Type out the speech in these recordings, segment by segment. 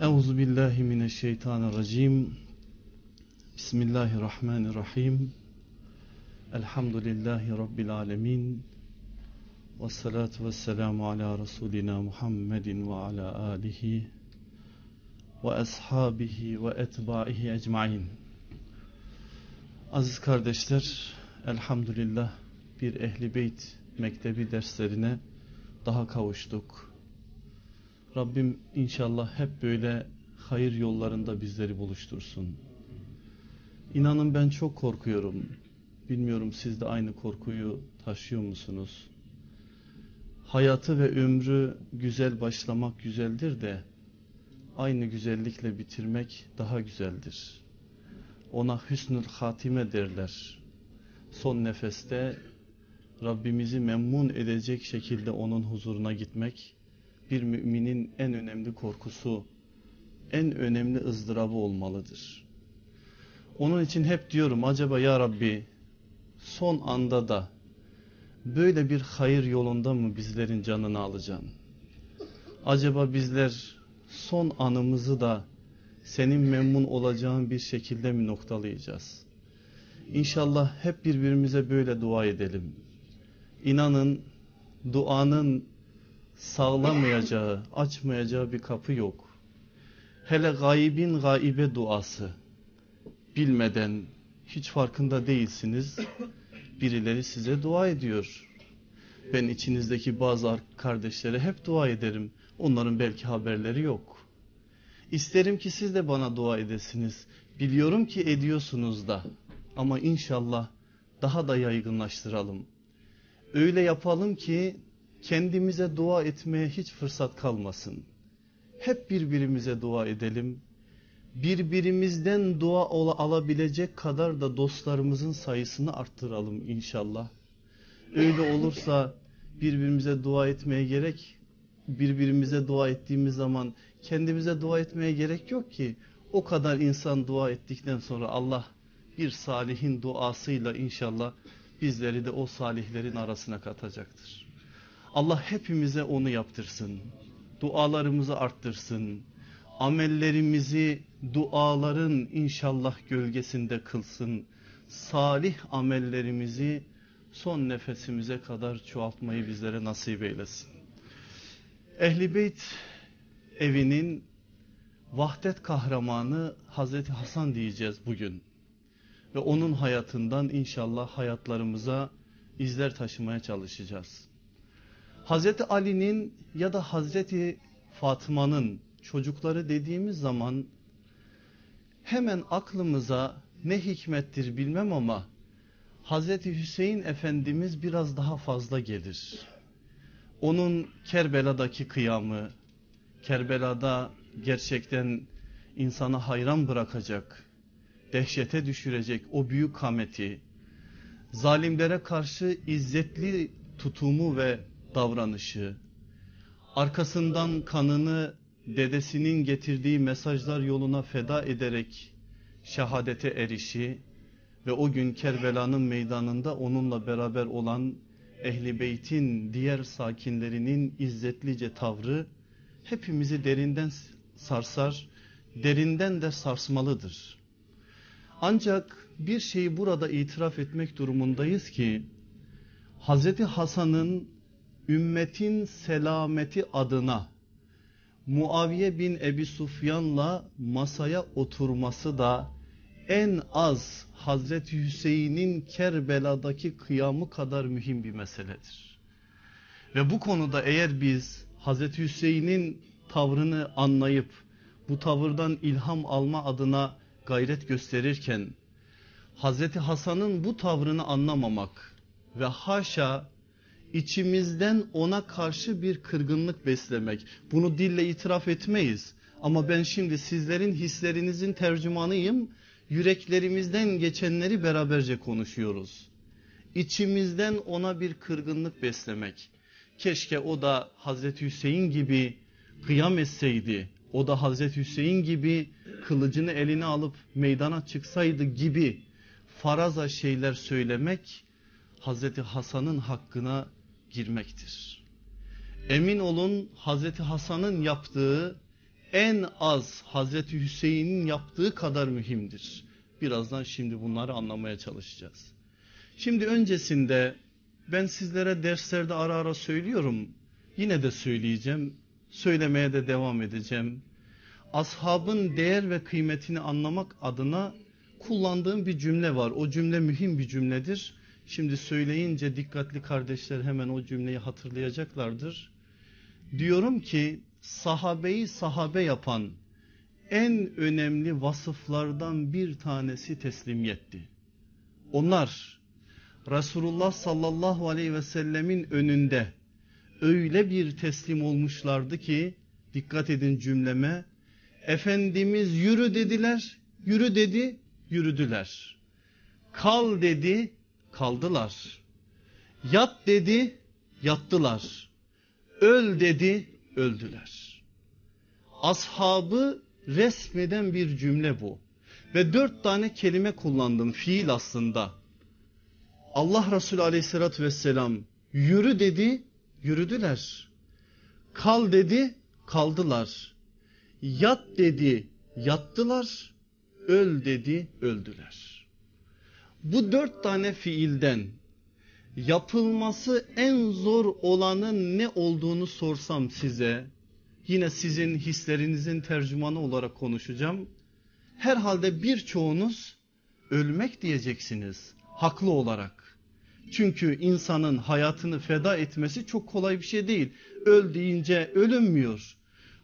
Euzu billahi mineşşeytanirracim. Bismillahirrahmanirrahim. Elhamdülillahi rabbil alamin. Ves salatu vesselamu ala rasulina Muhammedin ve ala alihi ve ashabihi ve etbaihi ecmaîn. Aziz kardeşler, elhamdülillah bir ehli beyt mektebi derslerine daha kavuştuk. Rabbim inşallah hep böyle hayır yollarında bizleri buluştursun. İnanın ben çok korkuyorum. Bilmiyorum siz de aynı korkuyu taşıyor musunuz? Hayatı ve ömrü güzel başlamak güzeldir de aynı güzellikle bitirmek daha güzeldir. Ona hüsnül hatime derler. Son nefeste Rabbimizi memnun edecek şekilde onun huzuruna gitmek bir müminin en önemli korkusu, en önemli ızdırabı olmalıdır. Onun için hep diyorum acaba ya Rabbi son anda da böyle bir hayır yolunda mı bizlerin canını alacaksın? Acaba bizler son anımızı da senin memnun olacağın bir şekilde mi noktalayacağız? İnşallah hep birbirimize böyle dua edelim. İnanın duanın sağlamayacağı, açmayacağı bir kapı yok. Hele gaybin gaibe duası. Bilmeden, hiç farkında değilsiniz. Birileri size dua ediyor. Ben içinizdeki bazı kardeşlere hep dua ederim. Onların belki haberleri yok. İsterim ki siz de bana dua edesiniz. Biliyorum ki ediyorsunuz da. Ama inşallah daha da yaygınlaştıralım. Öyle yapalım ki kendimize dua etmeye hiç fırsat kalmasın. Hep birbirimize dua edelim. Birbirimizden dua alabilecek kadar da dostlarımızın sayısını arttıralım inşallah. Öyle olursa birbirimize dua etmeye gerek, birbirimize dua ettiğimiz zaman kendimize dua etmeye gerek yok ki. O kadar insan dua ettikten sonra Allah bir salihin duasıyla inşallah bizleri de o salihlerin arasına katacaktır. Allah hepimize onu yaptırsın. Dualarımızı arttırsın. Amellerimizi duaların inşallah gölgesinde kılsın. Salih amellerimizi son nefesimize kadar çoğaltmayı bizlere nasip eylesin. Ehli Beyt evinin vahdet kahramanı Hazreti Hasan diyeceğiz bugün. Ve onun hayatından inşallah hayatlarımıza izler taşımaya çalışacağız. Hazreti Ali'nin ya da Hazreti Fatma'nın çocukları dediğimiz zaman hemen aklımıza ne hikmettir bilmem ama Hazreti Hüseyin Efendimiz biraz daha fazla gelir. Onun Kerbela'daki kıyamı, Kerbela'da gerçekten insana hayran bırakacak, dehşete düşürecek o büyük kameti, zalimlere karşı izzetli tutumu ve davranışı, arkasından kanını dedesinin getirdiği mesajlar yoluna feda ederek şehadete erişi ve o gün Kerbela'nın meydanında onunla beraber olan Ehli Beyt'in diğer sakinlerinin izzetlice tavrı hepimizi derinden sarsar, derinden de sarsmalıdır. Ancak bir şeyi burada itiraf etmek durumundayız ki Hazreti Hasan'ın ümmetin selameti adına Muaviye bin Ebi Sufyan'la masaya oturması da en az Hazreti Hüseyin'in Kerbela'daki kıyamı kadar mühim bir meseledir. Ve bu konuda eğer biz Hazreti Hüseyin'in tavrını anlayıp bu tavırdan ilham alma adına gayret gösterirken Hazreti Hasan'ın bu tavrını anlamamak ve haşa içimizden ona karşı bir kırgınlık beslemek. Bunu dille itiraf etmeyiz. Ama ben şimdi sizlerin hislerinizin tercümanıyım. Yüreklerimizden geçenleri beraberce konuşuyoruz. İçimizden ona bir kırgınlık beslemek. Keşke o da Hazreti Hüseyin gibi kıyam etseydi. O da Hazreti Hüseyin gibi kılıcını eline alıp meydana çıksaydı gibi faraza şeyler söylemek Hazreti Hasan'ın hakkına girmektir. Emin olun Hazreti Hasan'ın yaptığı en az Hazreti Hüseyin'in yaptığı kadar mühimdir. Birazdan şimdi bunları anlamaya çalışacağız. Şimdi öncesinde ben sizlere derslerde ara ara söylüyorum. Yine de söyleyeceğim. Söylemeye de devam edeceğim. Ashabın değer ve kıymetini anlamak adına kullandığım bir cümle var. O cümle mühim bir cümledir. Şimdi söyleyince dikkatli kardeşler hemen o cümleyi hatırlayacaklardır. Diyorum ki sahabeyi sahabe yapan en önemli vasıflardan bir tanesi teslimiyetti. Onlar Resulullah sallallahu aleyhi ve sellemin önünde öyle bir teslim olmuşlardı ki dikkat edin cümleme Efendimiz yürü dediler yürü dedi yürüdüler. Kal dedi kaldılar. Yat dedi yattılar. Öl dedi öldüler. Ashabı resmeden bir cümle bu. Ve dört tane kelime kullandım fiil aslında. Allah Resulü aleyhissalatü vesselam yürü dedi yürüdüler. Kal dedi kaldılar. Yat dedi yattılar. Öl dedi öldüler. Bu dört tane fiilden yapılması en zor olanın ne olduğunu sorsam size yine sizin hislerinizin tercümanı olarak konuşacağım. Herhalde birçoğunuz ölmek diyeceksiniz haklı olarak. Çünkü insanın hayatını feda etmesi çok kolay bir şey değil. Öl deyince ölünmüyor.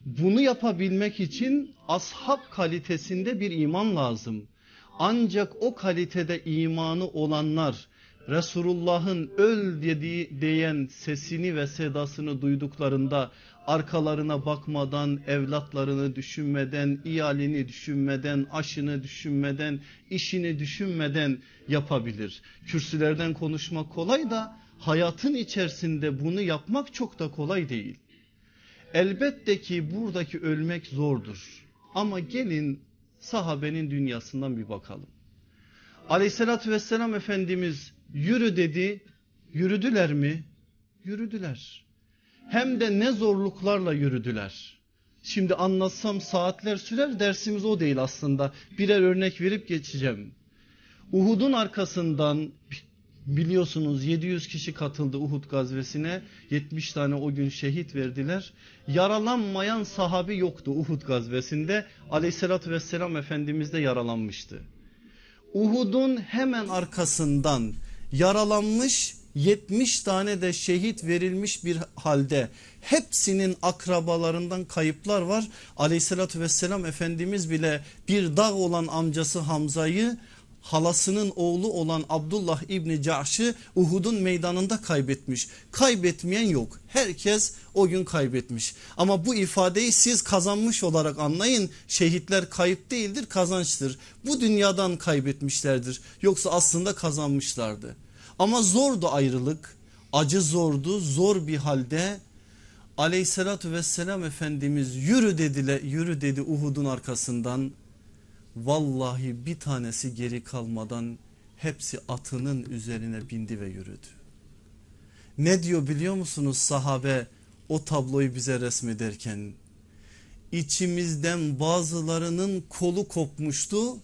Bunu yapabilmek için ashab kalitesinde bir iman lazım. Ancak o kalitede imanı olanlar Resulullah'ın öl dediği diyen sesini ve sedasını duyduklarında arkalarına bakmadan, evlatlarını düşünmeden, iyalini düşünmeden, aşını düşünmeden, işini düşünmeden yapabilir. Kürsülerden konuşmak kolay da hayatın içerisinde bunu yapmak çok da kolay değil. Elbette ki buradaki ölmek zordur. Ama gelin sahabenin dünyasından bir bakalım. Aleyhissalatü vesselam Efendimiz yürü dedi, yürüdüler mi? Yürüdüler. Hem de ne zorluklarla yürüdüler. Şimdi anlatsam saatler sürer dersimiz o değil aslında. Birer örnek verip geçeceğim. Uhud'un arkasından biliyorsunuz 700 kişi katıldı Uhud gazvesine 70 tane o gün şehit verdiler. Yaralanmayan sahabi yoktu Uhud gazvesinde aleyhissalatü vesselam Efendimiz de yaralanmıştı. Uhud'un hemen arkasından yaralanmış 70 tane de şehit verilmiş bir halde hepsinin akrabalarından kayıplar var. Aleyhissalatü vesselam Efendimiz bile bir dağ olan amcası Hamza'yı halasının oğlu olan Abdullah İbni Cahş'ı Uhud'un meydanında kaybetmiş. Kaybetmeyen yok. Herkes o gün kaybetmiş. Ama bu ifadeyi siz kazanmış olarak anlayın. Şehitler kayıp değildir kazançtır. Bu dünyadan kaybetmişlerdir. Yoksa aslında kazanmışlardı. Ama zordu ayrılık. Acı zordu. Zor bir halde aleyhissalatü vesselam Efendimiz yürü dediler, yürü dedi Uhud'un arkasından Vallahi bir tanesi geri kalmadan hepsi atının üzerine bindi ve yürüdü. Ne diyor biliyor musunuz sahabe o tabloyu bize resmederken? İçimizden bazılarının kolu kopmuştu.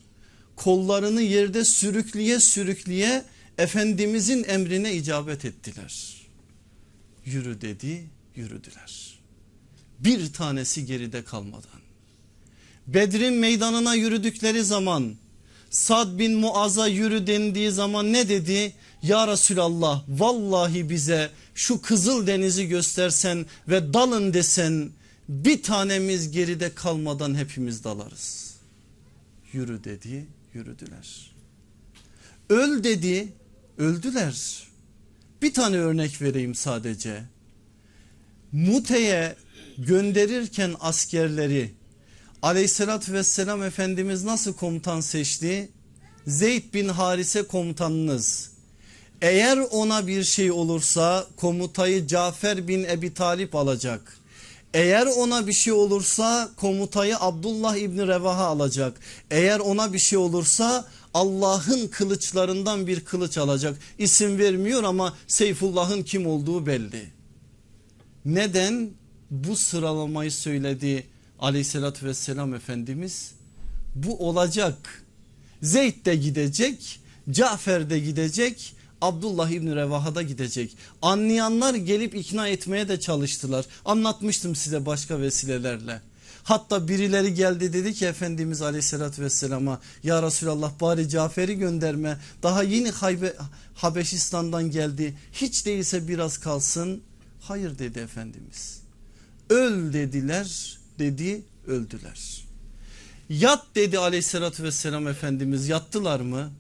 Kollarını yerde sürükleye sürükleye Efendimizin emrine icabet ettiler. Yürü dedi yürüdüler. Bir tanesi geride kalmadan. Bedir'in meydanına yürüdükleri zaman Sad bin Muaz'a yürü dendiği zaman ne dedi? Ya Resulallah vallahi bize şu Kızıl Denizi göstersen ve dalın desen bir tanemiz geride kalmadan hepimiz dalarız. Yürü dedi yürüdüler. Öl dedi öldüler. Bir tane örnek vereyim sadece. Mute'ye gönderirken askerleri aleyhissalatü vesselam Efendimiz nasıl komutan seçti? Zeyd bin Harise komutanınız. Eğer ona bir şey olursa komutayı Cafer bin Ebi Talip alacak. Eğer ona bir şey olursa komutayı Abdullah İbni Revaha alacak. Eğer ona bir şey olursa Allah'ın kılıçlarından bir kılıç alacak. İsim vermiyor ama Seyfullah'ın kim olduğu belli. Neden? Bu sıralamayı söyledi aleyhissalatü vesselam Efendimiz bu olacak. Zeyd de gidecek, Cafer de gidecek, Abdullah İbni Revaha da gidecek. Anlayanlar gelip ikna etmeye de çalıştılar. Anlatmıştım size başka vesilelerle. Hatta birileri geldi dedi ki Efendimiz aleyhissalatü vesselama ya Resulallah bari Cafer'i gönderme. Daha yeni Haybe, Habeşistan'dan geldi. Hiç değilse biraz kalsın. Hayır dedi Efendimiz. Öl dediler dedi öldüler. Yat dedi aleyhissalatü vesselam Efendimiz yattılar mı?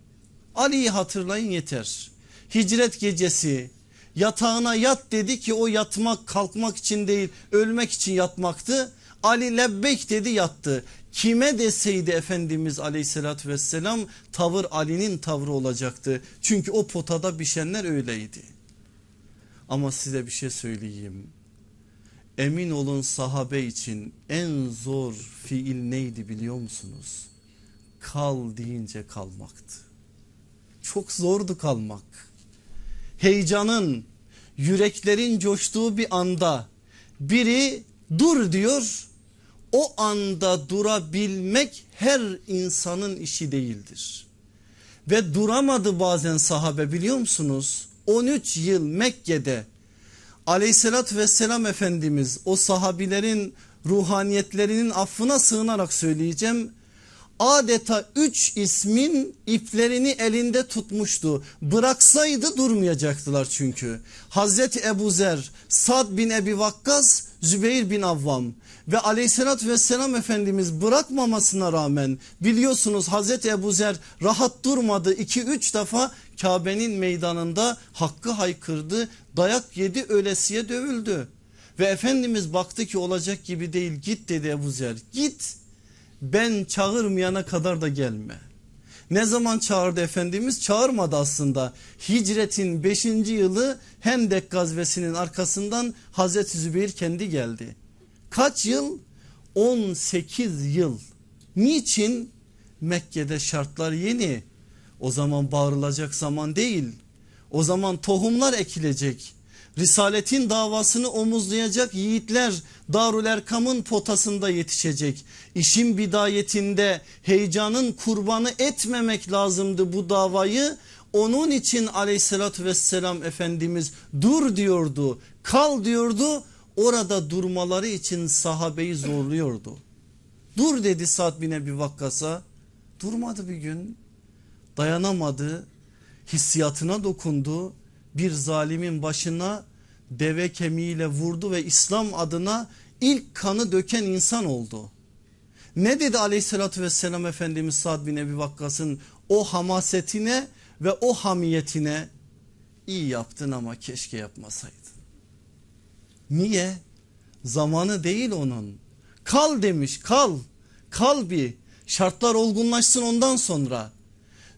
Ali'yi hatırlayın yeter. Hicret gecesi yatağına yat dedi ki o yatmak kalkmak için değil ölmek için yatmaktı. Ali lebbek dedi yattı. Kime deseydi Efendimiz aleyhissalatü vesselam tavır Ali'nin tavrı olacaktı. Çünkü o potada pişenler öyleydi. Ama size bir şey söyleyeyim. Emin olun sahabe için en zor fiil neydi biliyor musunuz? Kal deyince kalmaktı. Çok zordu kalmak. Heyecanın, yüreklerin coştuğu bir anda biri dur diyor. O anda durabilmek her insanın işi değildir. Ve duramadı bazen sahabe biliyor musunuz? 13 yıl Mekke'de aleyhissalatü vesselam Efendimiz o sahabilerin ruhaniyetlerinin affına sığınarak söyleyeceğim. Adeta üç ismin iplerini elinde tutmuştu. Bıraksaydı durmayacaktılar çünkü. Hazreti Ebu Zer, Sad bin Ebi Vakkas, Zübeyir bin Avvam ve aleyhissalatü vesselam Efendimiz bırakmamasına rağmen biliyorsunuz Hazreti Ebu Zer rahat durmadı. 2-3 defa Kabe'nin meydanında hakkı haykırdı dayak yedi ölesiye dövüldü. Ve Efendimiz baktı ki olacak gibi değil git dedi Ebu Zer git ben çağırmayana kadar da gelme. Ne zaman çağırdı Efendimiz? Çağırmadı aslında. Hicretin 5. yılı Hendek gazvesinin arkasından Hazreti Zübeyir kendi geldi. Kaç yıl? 18 yıl. Niçin? Mekke'de şartlar yeni. O zaman bağırılacak zaman değil. O zaman tohumlar ekilecek. Risaletin davasını omuzlayacak yiğitler Darül Erkam'ın potasında yetişecek. İşin bidayetinde heyecanın kurbanı etmemek lazımdı bu davayı. Onun için aleyhissalatü vesselam Efendimiz dur diyordu kal diyordu orada durmaları için sahabeyi zorluyordu. Dur dedi Sa'd bin Ebi Vakkas'a durmadı bir gün dayanamadı hissiyatına dokundu bir zalimin başına deve kemiğiyle vurdu ve İslam adına ilk kanı döken insan oldu. Ne dedi aleyhissalatü vesselam Efendimiz Sa'd bin Ebi Vakkas'ın o hamasetine ve o hamiyetine iyi yaptın ama keşke yapmasaydın. Niye? Zamanı değil onun. Kal demiş kal. Kal bir şartlar olgunlaşsın ondan sonra.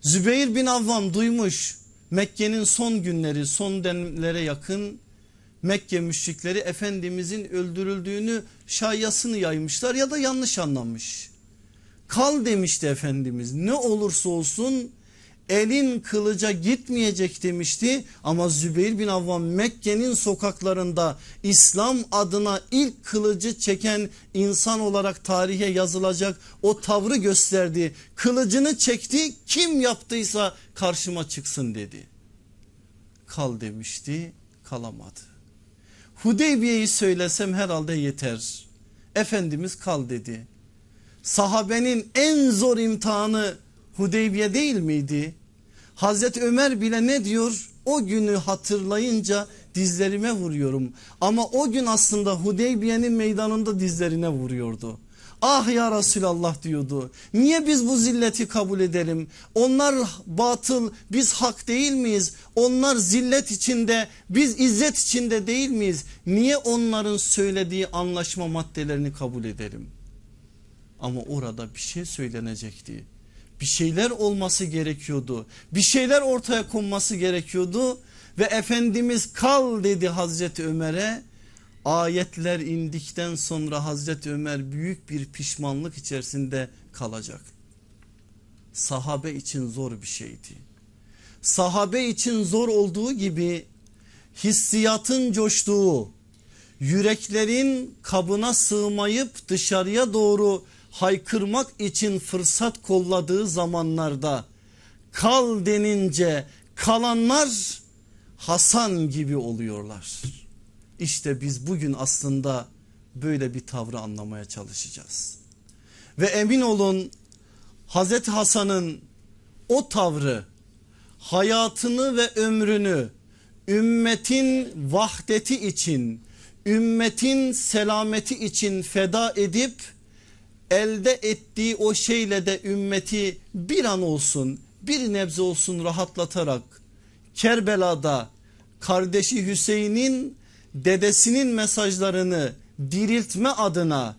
Zübeyir bin Avvam duymuş Mekke'nin son günleri son demlere yakın Mekke müşrikleri Efendimizin öldürüldüğünü şayasını yaymışlar ya da yanlış anlamış. Kal demişti Efendimiz ne olursa olsun elin kılıca gitmeyecek demişti ama Zübeyir bin Avvam Mekke'nin sokaklarında İslam adına ilk kılıcı çeken insan olarak tarihe yazılacak o tavrı gösterdi. Kılıcını çekti kim yaptıysa karşıma çıksın dedi. Kal demişti kalamadı. Hudeybiye'yi söylesem herhalde yeter. Efendimiz kal dedi. Sahabenin en zor imtihanı Hudeybiye değil miydi? Hazreti Ömer bile ne diyor? O günü hatırlayınca dizlerime vuruyorum. Ama o gün aslında Hudeybiye'nin meydanında dizlerine vuruyordu. Ah ya Resulallah diyordu. Niye biz bu zilleti kabul edelim? Onlar batıl biz hak değil miyiz? Onlar zillet içinde biz izzet içinde değil miyiz? Niye onların söylediği anlaşma maddelerini kabul edelim? Ama orada bir şey söylenecekti. Bir şeyler olması gerekiyordu. Bir şeyler ortaya konması gerekiyordu. Ve Efendimiz kal dedi Hazreti Ömer'e ayetler indikten sonra Hazreti Ömer büyük bir pişmanlık içerisinde kalacak. Sahabe için zor bir şeydi. Sahabe için zor olduğu gibi hissiyatın coştuğu, yüreklerin kabına sığmayıp dışarıya doğru haykırmak için fırsat kolladığı zamanlarda kal denince kalanlar Hasan gibi oluyorlar. İşte biz bugün aslında böyle bir tavrı anlamaya çalışacağız. Ve emin olun Hazreti Hasan'ın o tavrı hayatını ve ömrünü ümmetin vahdeti için, ümmetin selameti için feda edip elde ettiği o şeyle de ümmeti bir an olsun, bir nebze olsun rahatlatarak Kerbela'da kardeşi Hüseyin'in dedesinin mesajlarını diriltme adına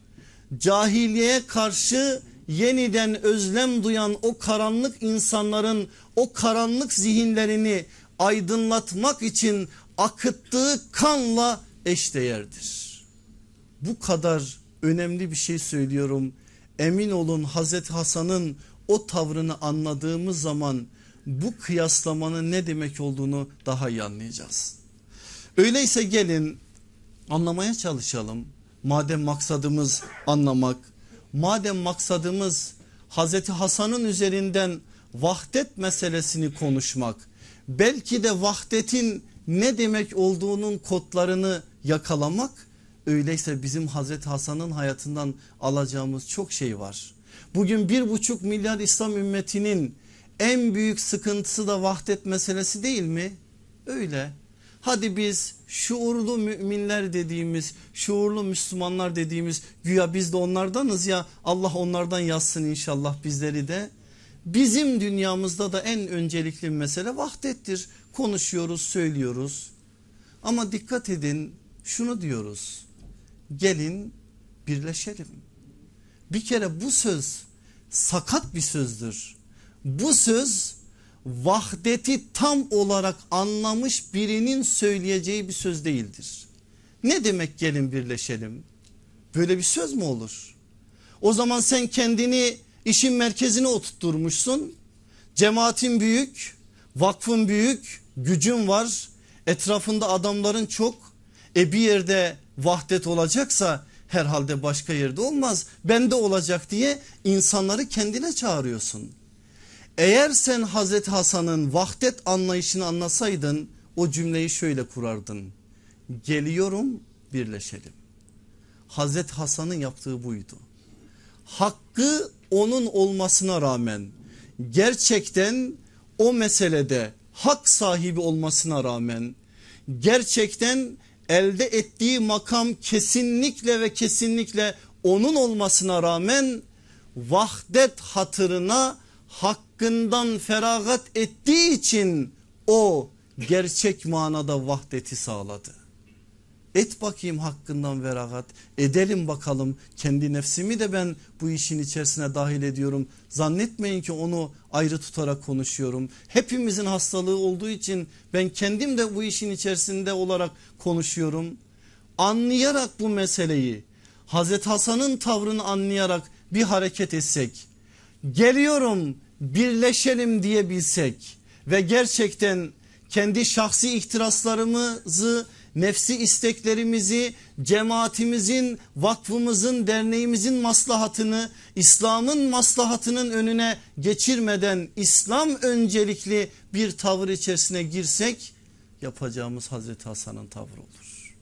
cahiliyeye karşı yeniden özlem duyan o karanlık insanların o karanlık zihinlerini aydınlatmak için akıttığı kanla eşdeğerdir. Bu kadar önemli bir şey söylüyorum. Emin olun Hazreti Hasan'ın o tavrını anladığımız zaman bu kıyaslamanın ne demek olduğunu daha iyi anlayacağız. Öyleyse gelin anlamaya çalışalım. Madem maksadımız anlamak, madem maksadımız Hazreti Hasan'ın üzerinden vahdet meselesini konuşmak, belki de vahdetin ne demek olduğunun kodlarını yakalamak, öyleyse bizim Hazreti Hasan'ın hayatından alacağımız çok şey var. Bugün bir buçuk milyar İslam ümmetinin en büyük sıkıntısı da vahdet meselesi değil mi? Öyle. Hadi biz şuurlu müminler dediğimiz, şuurlu Müslümanlar dediğimiz güya biz de onlardanız ya Allah onlardan yazsın inşallah bizleri de. Bizim dünyamızda da en öncelikli mesele vahdettir. Konuşuyoruz, söylüyoruz. Ama dikkat edin şunu diyoruz. Gelin birleşelim. Bir kere bu söz sakat bir sözdür. Bu söz vahdeti tam olarak anlamış birinin söyleyeceği bir söz değildir. Ne demek gelin birleşelim? Böyle bir söz mü olur? O zaman sen kendini işin merkezine oturtturmuşsun. Cemaatin büyük, vakfın büyük, gücün var. Etrafında adamların çok. E bir yerde vahdet olacaksa herhalde başka yerde olmaz. Bende olacak diye insanları kendine çağırıyorsun. Eğer sen Hazreti Hasan'ın vahdet anlayışını anlasaydın o cümleyi şöyle kurardın. Geliyorum birleşelim. Hazreti Hasan'ın yaptığı buydu. Hakkı onun olmasına rağmen gerçekten o meselede hak sahibi olmasına rağmen gerçekten elde ettiği makam kesinlikle ve kesinlikle onun olmasına rağmen vahdet hatırına hakkından feragat ettiği için o gerçek manada vahdeti sağladı. Et bakayım hakkından feragat edelim bakalım kendi nefsimi de ben bu işin içerisine dahil ediyorum. Zannetmeyin ki onu ayrı tutarak konuşuyorum. Hepimizin hastalığı olduğu için ben kendim de bu işin içerisinde olarak konuşuyorum. Anlayarak bu meseleyi Hazreti Hasan'ın tavrını anlayarak bir hareket etsek geliyorum birleşelim diyebilsek ve gerçekten kendi şahsi ihtiraslarımızı nefsi isteklerimizi cemaatimizin vakfımızın derneğimizin maslahatını İslam'ın maslahatının önüne geçirmeden İslam öncelikli bir tavır içerisine girsek yapacağımız Hazreti Hasan'ın tavrı olur.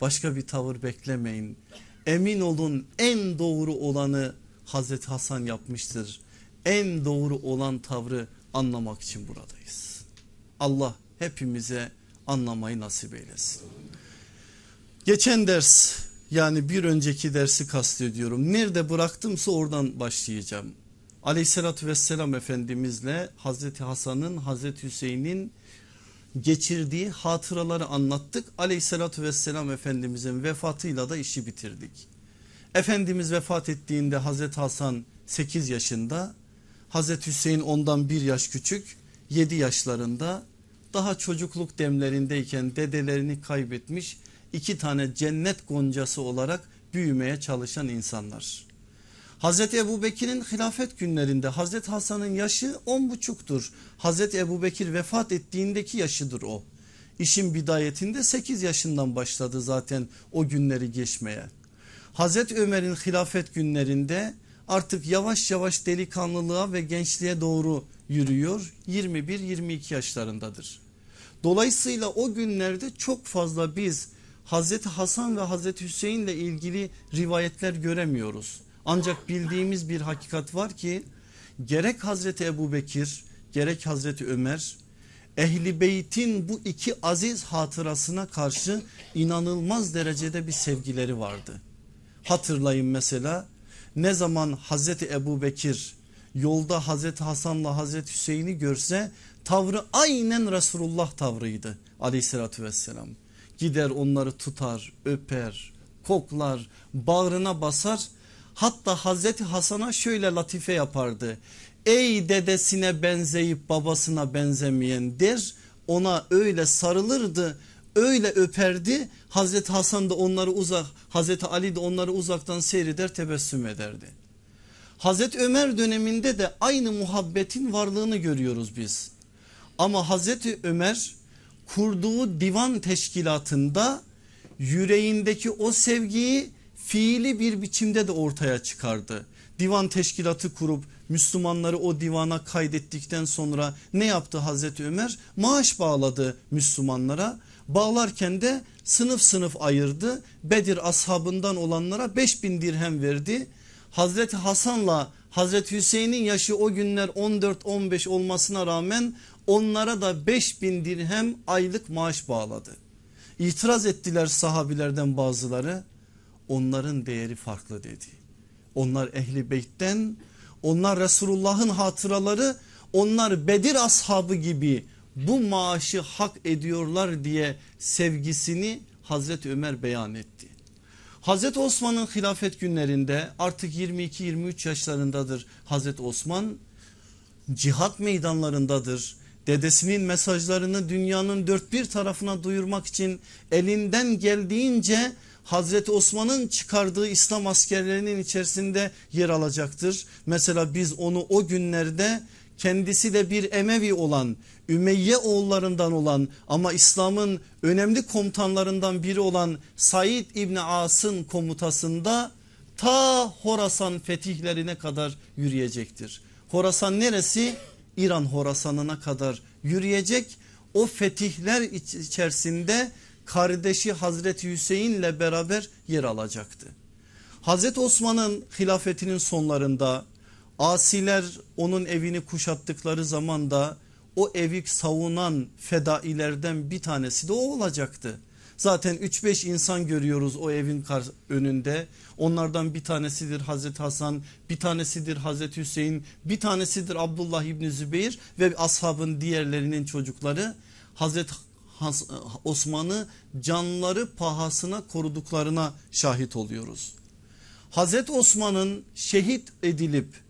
Başka bir tavır beklemeyin. Emin olun en doğru olanı Hazreti Hasan yapmıştır. En doğru olan tavrı anlamak için buradayız. Allah hepimize anlamayı nasip eylesin. Geçen ders yani bir önceki dersi kastediyorum. Nerede bıraktımsa oradan başlayacağım. Aleyhissalatü vesselam Efendimizle Hazreti Hasan'ın Hazreti Hüseyin'in geçirdiği hatıraları anlattık. Aleyhissalatü vesselam Efendimizin vefatıyla da işi bitirdik. Efendimiz vefat ettiğinde Hazreti Hasan 8 yaşında Hazreti Hüseyin ondan bir yaş küçük 7 yaşlarında daha çocukluk demlerindeyken dedelerini kaybetmiş iki tane cennet goncası olarak büyümeye çalışan insanlar. Hazreti Ebu Bekir'in hilafet günlerinde Hazreti Hasan'ın yaşı on buçuktur. Hazreti Ebu Bekir vefat ettiğindeki yaşıdır o. İşin bidayetinde 8 yaşından başladı zaten o günleri geçmeye. Hazreti Ömer'in hilafet günlerinde artık yavaş yavaş delikanlılığa ve gençliğe doğru yürüyor. 21-22 yaşlarındadır. Dolayısıyla o günlerde çok fazla biz Hazreti Hasan ve Hazreti Hüseyin ile ilgili rivayetler göremiyoruz. Ancak bildiğimiz bir hakikat var ki gerek Hazreti Ebu Bekir gerek Hazreti Ömer Ehli Beyt'in bu iki aziz hatırasına karşı inanılmaz derecede bir sevgileri vardı. Hatırlayın mesela ne zaman Hazreti Ebu Bekir yolda Hazreti Hasan'la Hazreti Hüseyin'i görse tavrı aynen Resulullah tavrıydı aleyhissalatü vesselam. Gider onları tutar öper koklar bağrına basar hatta Hazreti Hasan'a şöyle latife yapardı. Ey dedesine benzeyip babasına benzemeyen der ona öyle sarılırdı öyle öperdi Hazreti Hasan da onları uzak Hazreti Ali de onları uzaktan seyreder tebessüm ederdi. Hazreti Ömer döneminde de aynı muhabbetin varlığını görüyoruz biz. Ama Hazreti Ömer kurduğu divan teşkilatında yüreğindeki o sevgiyi fiili bir biçimde de ortaya çıkardı. Divan teşkilatı kurup Müslümanları o divana kaydettikten sonra ne yaptı Hazreti Ömer? Maaş bağladı Müslümanlara. Bağlarken de sınıf sınıf ayırdı. Bedir ashabından olanlara 5000 dirhem verdi. Hazreti Hasan'la Hazreti Hüseyin'in yaşı o günler 14-15 olmasına rağmen onlara da 5000 dirhem aylık maaş bağladı. İtiraz ettiler sahabilerden bazıları onların değeri farklı dedi. Onlar ehli beytten onlar Resulullah'ın hatıraları onlar Bedir ashabı gibi bu maaşı hak ediyorlar diye sevgisini Hazreti Ömer beyan etti. Hazreti Osman'ın hilafet günlerinde artık 22-23 yaşlarındadır Hazreti Osman cihat meydanlarındadır. Dedesinin mesajlarını dünyanın dört bir tarafına duyurmak için elinden geldiğince Hazreti Osman'ın çıkardığı İslam askerlerinin içerisinde yer alacaktır. Mesela biz onu o günlerde kendisi de bir Emevi olan Ümeyye oğullarından olan ama İslam'ın önemli komutanlarından biri olan Said İbni As'ın komutasında ta Horasan fetihlerine kadar yürüyecektir. Horasan neresi? İran Horasan'ına kadar yürüyecek. O fetihler içerisinde kardeşi Hazreti Hüseyin ile beraber yer alacaktı. Hazreti Osman'ın hilafetinin sonlarında asiler onun evini kuşattıkları zaman da o evi savunan fedailerden bir tanesi de o olacaktı. Zaten 3-5 insan görüyoruz o evin önünde. Onlardan bir tanesidir Hazreti Hasan, bir tanesidir Hazreti Hüseyin, bir tanesidir Abdullah İbni Zübeyir ve ashabın diğerlerinin çocukları. Hazreti Osman'ı canları pahasına koruduklarına şahit oluyoruz. Hazreti Osman'ın şehit edilip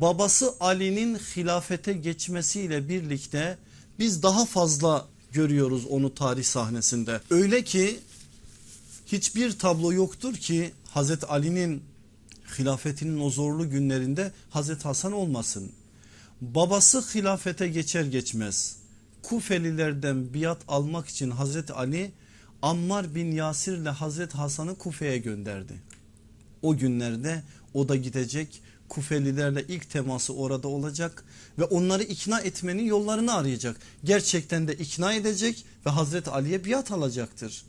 babası Ali'nin hilafete geçmesiyle birlikte biz daha fazla görüyoruz onu tarih sahnesinde. Öyle ki hiçbir tablo yoktur ki Hazreti Ali'nin hilafetinin o zorlu günlerinde Hazreti Hasan olmasın. Babası hilafete geçer geçmez Kufelilerden biat almak için Hazreti Ali Ammar bin Yasir ile Hazreti Hasan'ı Kufe'ye gönderdi. O günlerde o da gidecek Kufelilerle ilk teması orada olacak ve onları ikna etmenin yollarını arayacak. Gerçekten de ikna edecek ve Hazreti Ali'ye biat alacaktır.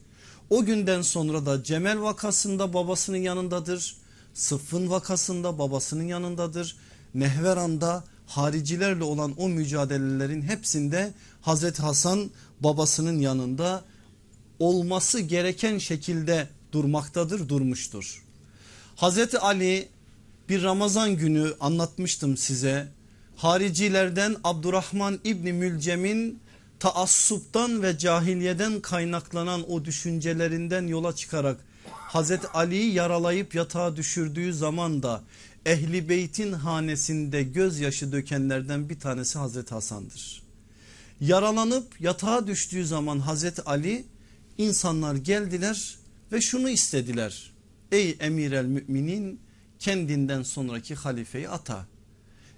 O günden sonra da Cemel vakasında babasının yanındadır. Sıffın vakasında babasının yanındadır. Nehveran'da haricilerle olan o mücadelelerin hepsinde Hazreti Hasan babasının yanında olması gereken şekilde durmaktadır durmuştur. Hazreti Ali bir Ramazan günü anlatmıştım size haricilerden Abdurrahman İbni Mülcem'in taassuptan ve cahiliyeden kaynaklanan o düşüncelerinden yola çıkarak Hazreti Ali'yi yaralayıp yatağa düşürdüğü zaman da Ehli Beyt'in hanesinde gözyaşı dökenlerden bir tanesi Hazreti Hasan'dır. Yaralanıp yatağa düştüğü zaman Hazreti Ali insanlar geldiler ve şunu istediler. Ey emir el müminin kendinden sonraki halifeyi ata.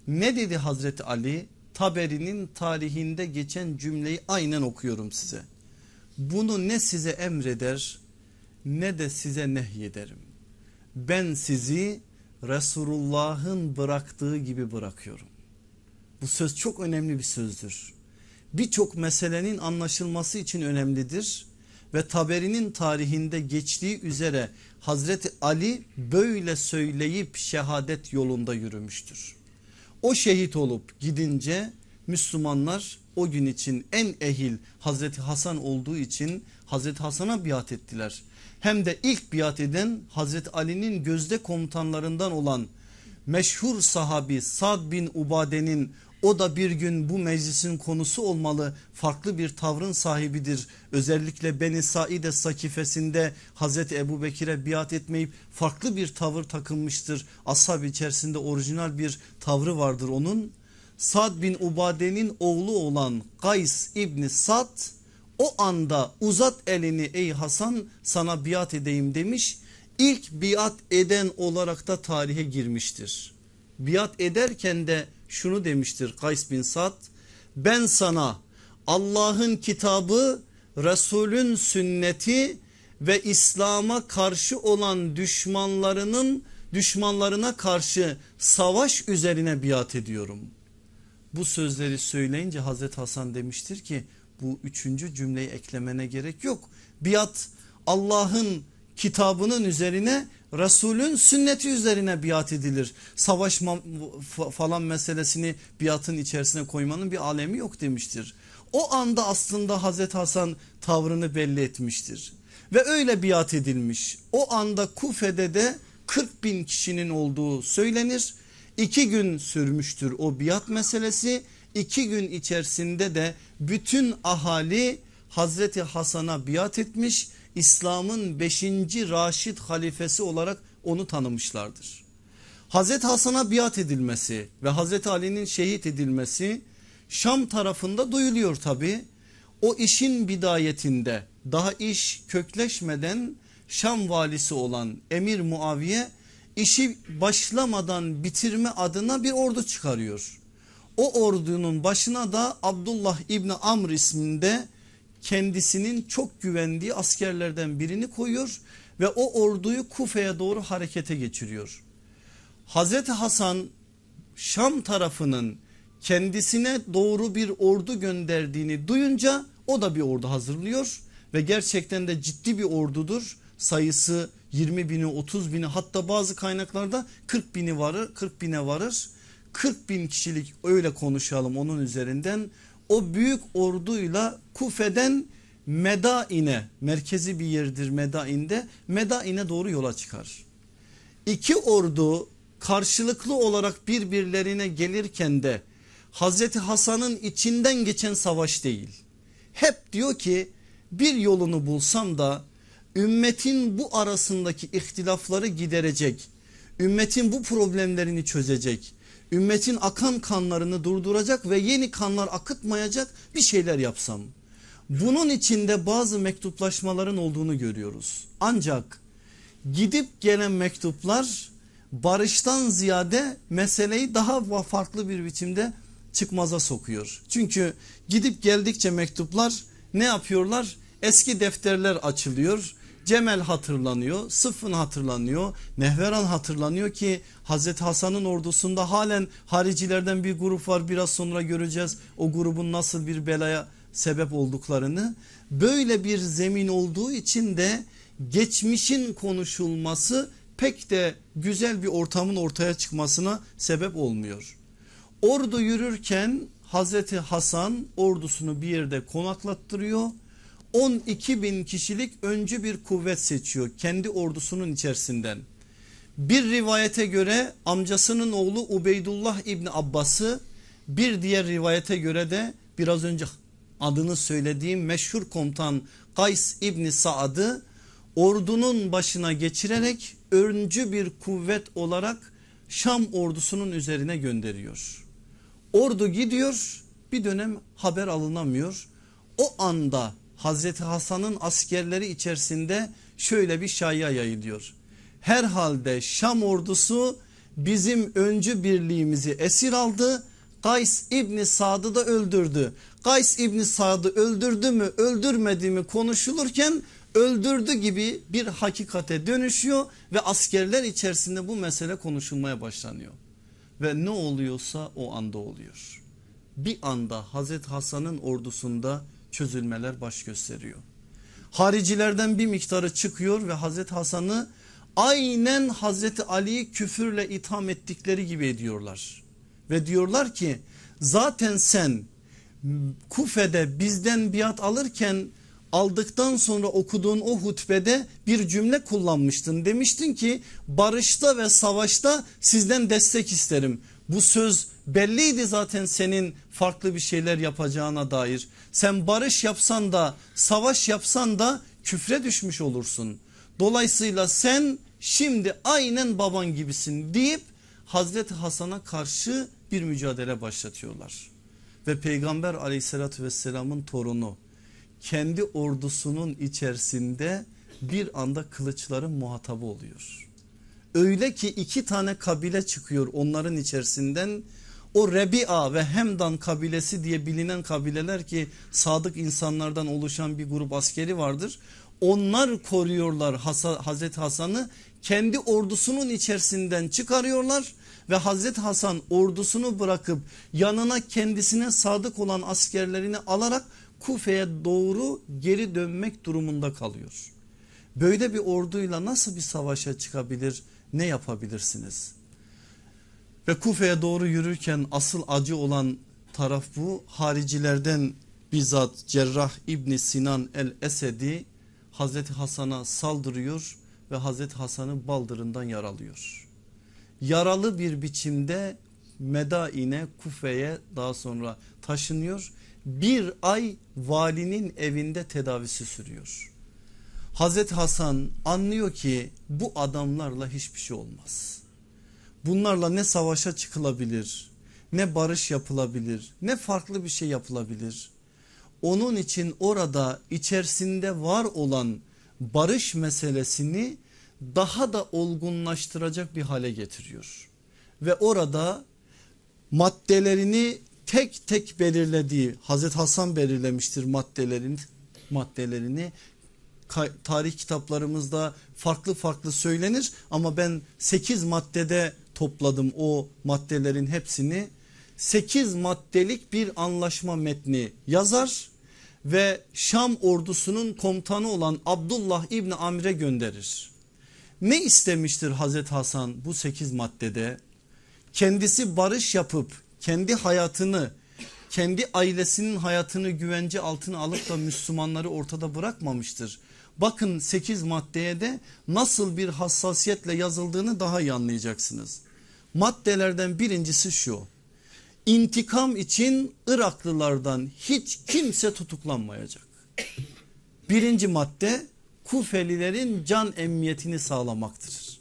Ne dedi Hazreti Ali? Taberi'nin tarihinde geçen cümleyi aynen okuyorum size. bunu ne size emreder ne de size nehyederim. Ben sizi Resulullah'ın bıraktığı gibi bırakıyorum. Bu söz çok önemli bir sözdür. Birçok meselenin anlaşılması için önemlidir ve Taberi'nin tarihinde geçtiği üzere Hazreti Ali böyle söyleyip şehadet yolunda yürümüştür. O şehit olup gidince Müslümanlar o gün için en ehil Hazreti Hasan olduğu için Hazreti Hasan'a biat ettiler. Hem de ilk biat eden Hazreti Ali'nin gözde komutanlarından olan meşhur sahabi Sad bin Ubade'nin o da bir gün bu meclisin konusu olmalı farklı bir tavrın sahibidir. Özellikle Beni Saide sakifesinde Hazreti Ebu Bekir'e biat etmeyip farklı bir tavır takılmıştır. Ashab içerisinde orijinal bir tavrı vardır onun. Sad bin Ubade'nin oğlu olan Gays İbni Sad o anda uzat elini ey Hasan sana biat edeyim demiş. İlk biat eden olarak da tarihe girmiştir. Biat ederken de şunu demiştir Kays bin Sad ben sana Allah'ın kitabı Resulün sünneti ve İslam'a karşı olan düşmanlarının düşmanlarına karşı savaş üzerine biat ediyorum. Bu sözleri söyleyince Hazreti Hasan demiştir ki bu üçüncü cümleyi eklemene gerek yok. Biat Allah'ın kitabının üzerine Resulün sünneti üzerine biat edilir. Savaşma falan meselesini biatın içerisine koymanın bir alemi yok demiştir. O anda aslında Hazreti Hasan tavrını belli etmiştir. Ve öyle biat edilmiş. O anda Kufe'de de 40 bin kişinin olduğu söylenir. İki gün sürmüştür o biat meselesi. İki gün içerisinde de bütün ahali Hazreti Hasan'a biat etmiş İslam'ın 5. Raşid halifesi olarak onu tanımışlardır. Hazreti Hasan'a biat edilmesi ve Hazreti Ali'nin şehit edilmesi Şam tarafında duyuluyor tabi. O işin bidayetinde daha iş kökleşmeden Şam valisi olan Emir Muaviye işi başlamadan bitirme adına bir ordu çıkarıyor. O ordunun başına da Abdullah İbni Amr isminde kendisinin çok güvendiği askerlerden birini koyuyor ve o orduyu Kufe'ye doğru harekete geçiriyor. Hazreti Hasan Şam tarafının kendisine doğru bir ordu gönderdiğini duyunca o da bir ordu hazırlıyor ve gerçekten de ciddi bir ordudur. Sayısı 20 bini 30 bini hatta bazı kaynaklarda 40 bini varır 40 bine varır. 40 bin kişilik öyle konuşalım onun üzerinden o büyük orduyla Kufe'den Medain'e merkezi bir yerdir Medain'de Medain'e doğru yola çıkar. İki ordu karşılıklı olarak birbirlerine gelirken de Hazreti Hasan'ın içinden geçen savaş değil. Hep diyor ki bir yolunu bulsam da ümmetin bu arasındaki ihtilafları giderecek. Ümmetin bu problemlerini çözecek ümmetin akan kanlarını durduracak ve yeni kanlar akıtmayacak bir şeyler yapsam. Bunun içinde bazı mektuplaşmaların olduğunu görüyoruz. Ancak gidip gelen mektuplar barıştan ziyade meseleyi daha farklı bir biçimde çıkmaza sokuyor. Çünkü gidip geldikçe mektuplar ne yapıyorlar? Eski defterler açılıyor Cemel hatırlanıyor, Sıfın hatırlanıyor, Nehveran hatırlanıyor ki Hazreti Hasan'ın ordusunda halen haricilerden bir grup var biraz sonra göreceğiz o grubun nasıl bir belaya sebep olduklarını. Böyle bir zemin olduğu için de geçmişin konuşulması pek de güzel bir ortamın ortaya çıkmasına sebep olmuyor. Ordu yürürken Hazreti Hasan ordusunu bir yerde konaklattırıyor 12 bin kişilik öncü bir kuvvet seçiyor kendi ordusunun içerisinden. Bir rivayete göre amcasının oğlu Ubeydullah İbni Abbas'ı bir diğer rivayete göre de biraz önce adını söylediğim meşhur komutan Kays İbni Saad'ı ordunun başına geçirerek öncü bir kuvvet olarak Şam ordusunun üzerine gönderiyor. Ordu gidiyor bir dönem haber alınamıyor. O anda Hazreti Hasan'ın askerleri içerisinde şöyle bir şaya yayılıyor. Herhalde Şam ordusu bizim öncü birliğimizi esir aldı. Kays İbni Sad'ı da öldürdü. Kays İbni Sad'ı öldürdü mü öldürmedi mi konuşulurken öldürdü gibi bir hakikate dönüşüyor ve askerler içerisinde bu mesele konuşulmaya başlanıyor. Ve ne oluyorsa o anda oluyor. Bir anda Hazreti Hasan'ın ordusunda çözülmeler baş gösteriyor. Haricilerden bir miktarı çıkıyor ve Hazreti Hasan'ı aynen Hazreti Ali'yi küfürle itham ettikleri gibi ediyorlar. Ve diyorlar ki zaten sen Kufe'de bizden biat alırken aldıktan sonra okuduğun o hutbede bir cümle kullanmıştın. Demiştin ki barışta ve savaşta sizden destek isterim. Bu söz belliydi zaten senin farklı bir şeyler yapacağına dair. Sen barış yapsan da savaş yapsan da küfre düşmüş olursun. Dolayısıyla sen şimdi aynen baban gibisin deyip Hazreti Hasan'a karşı bir mücadele başlatıyorlar. Ve Peygamber aleyhissalatü vesselamın torunu kendi ordusunun içerisinde bir anda kılıçların muhatabı oluyor. Öyle ki iki tane kabile çıkıyor onların içerisinden o Rebi'a ve Hemdan kabilesi diye bilinen kabileler ki sadık insanlardan oluşan bir grup askeri vardır. Onlar koruyorlar Hazreti Hasan'ı kendi ordusunun içerisinden çıkarıyorlar ve Hazreti Hasan ordusunu bırakıp yanına kendisine sadık olan askerlerini alarak Kufe'ye doğru geri dönmek durumunda kalıyor. Böyle bir orduyla nasıl bir savaşa çıkabilir ne yapabilirsiniz? Ve Kufe'ye doğru yürürken asıl acı olan taraf bu haricilerden bizzat Cerrah İbni Sinan el Esedi Hazreti Hasan'a saldırıyor ve Hazreti Hasan'ı baldırından yaralıyor. Yaralı bir biçimde Medain'e Kufe'ye daha sonra taşınıyor. Bir ay valinin evinde tedavisi sürüyor. Hazreti Hasan anlıyor ki bu adamlarla hiçbir şey olmaz. Bunlarla ne savaşa çıkılabilir ne barış yapılabilir ne farklı bir şey yapılabilir. Onun için orada içerisinde var olan barış meselesini daha da olgunlaştıracak bir hale getiriyor. Ve orada maddelerini tek tek belirlediği Hazreti Hasan belirlemiştir maddelerini maddelerini tarih kitaplarımızda farklı farklı söylenir ama ben 8 maddede topladım o maddelerin hepsini 8 maddelik bir anlaşma metni yazar ve Şam ordusunun komutanı olan Abdullah İbni Amr'e gönderir. Ne istemiştir Hazreti Hasan bu 8 maddede? Kendisi barış yapıp kendi hayatını kendi ailesinin hayatını güvence altına alıp da Müslümanları ortada bırakmamıştır. Bakın 8 maddeye de nasıl bir hassasiyetle yazıldığını daha iyi anlayacaksınız. Maddelerden birincisi şu. İntikam için Iraklılardan hiç kimse tutuklanmayacak. Birinci madde Kufelilerin can emniyetini sağlamaktır.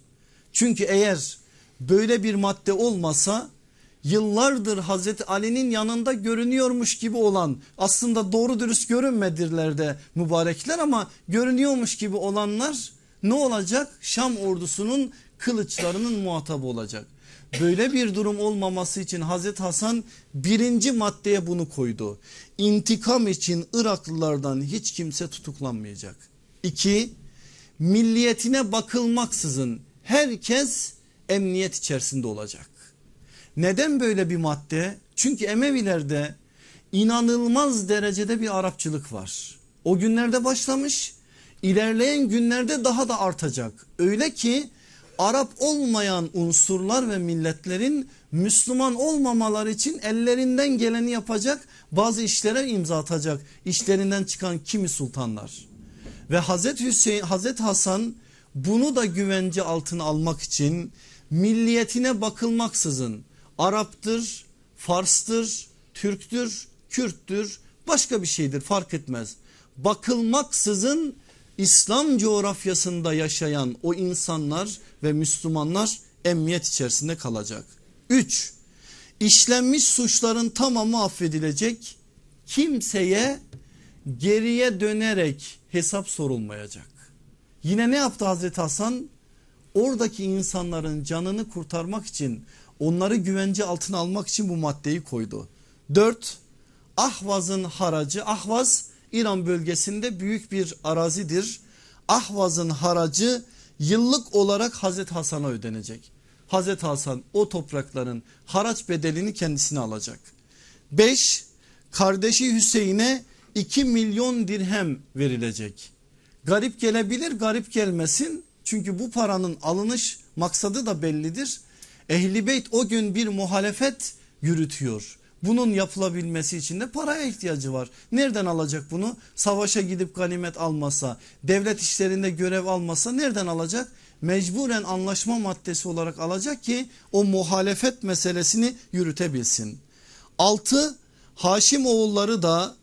Çünkü eğer böyle bir madde olmasa yıllardır Hazreti Ali'nin yanında görünüyormuş gibi olan aslında doğru dürüst görünmedirler de mübarekler ama görünüyormuş gibi olanlar ne olacak? Şam ordusunun kılıçlarının muhatabı olacak. Böyle bir durum olmaması için Hazreti Hasan birinci maddeye bunu koydu. İntikam için Iraklılardan hiç kimse tutuklanmayacak. İki, milliyetine bakılmaksızın herkes emniyet içerisinde olacak. Neden böyle bir madde? Çünkü Emevilerde inanılmaz derecede bir Arapçılık var. O günlerde başlamış ilerleyen günlerde daha da artacak. Öyle ki Arap olmayan unsurlar ve milletlerin Müslüman olmamaları için ellerinden geleni yapacak bazı işlere imza atacak işlerinden çıkan kimi sultanlar. Ve Hazreti Hüseyin Hazreti Hasan bunu da güvence altına almak için milliyetine bakılmaksızın Arap'tır, Fars'tır, Türk'tür, Kürt'tür başka bir şeydir fark etmez. Bakılmaksızın İslam coğrafyasında yaşayan o insanlar ve Müslümanlar emniyet içerisinde kalacak. 3. İşlenmiş suçların tamamı affedilecek. Kimseye geriye dönerek hesap sorulmayacak. Yine ne yaptı Hazreti Hasan? Oradaki insanların canını kurtarmak için onları güvence altına almak için bu maddeyi koydu. 4. Ahvaz'ın haracı Ahvaz İran bölgesinde büyük bir arazidir. Ahvaz'ın haracı yıllık olarak Hazreti Hasan'a ödenecek. Hazreti Hasan o toprakların haraç bedelini kendisine alacak. 5. Kardeşi Hüseyin'e 2 milyon dirhem verilecek. Garip gelebilir garip gelmesin çünkü bu paranın alınış maksadı da bellidir. Ehli Beyt o gün bir muhalefet yürütüyor. Bunun yapılabilmesi için de paraya ihtiyacı var. Nereden alacak bunu? Savaşa gidip ganimet almasa, devlet işlerinde görev almasa nereden alacak? Mecburen anlaşma maddesi olarak alacak ki o muhalefet meselesini yürütebilsin. 6. Haşim oğulları da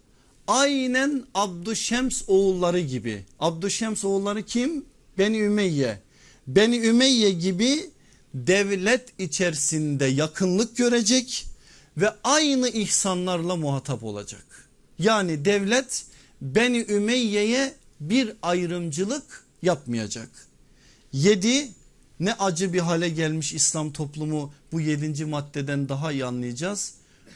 aynen Abdüşems oğulları gibi. Abdüşems oğulları kim? Beni Ümeyye. Beni Ümeyye gibi devlet içerisinde yakınlık görecek ve aynı ihsanlarla muhatap olacak. Yani devlet Beni Ümeyye'ye bir ayrımcılık yapmayacak. 7 ne acı bir hale gelmiş İslam toplumu bu yedinci maddeden daha iyi anlayacağız.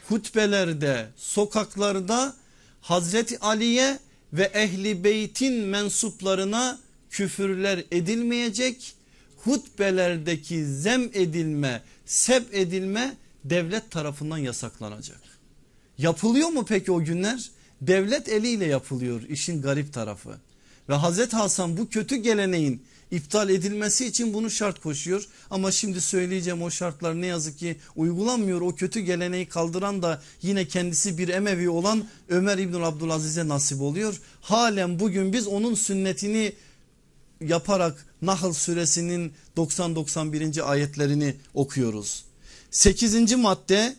Hutbelerde sokaklarda Hazreti Ali'ye ve ehli beytin mensuplarına küfürler edilmeyecek. Hutbelerdeki zem edilme, seb edilme devlet tarafından yasaklanacak. Yapılıyor mu peki o günler? Devlet eliyle yapılıyor işin garip tarafı. Ve Hazreti Hasan bu kötü geleneğin iptal edilmesi için bunu şart koşuyor. Ama şimdi söyleyeceğim o şartlar ne yazık ki uygulanmıyor. O kötü geleneği kaldıran da yine kendisi bir Emevi olan Ömer İbn Abdülaziz'e nasip oluyor. Halen bugün biz onun sünnetini yaparak Nahl suresinin 90-91. ayetlerini okuyoruz. 8. madde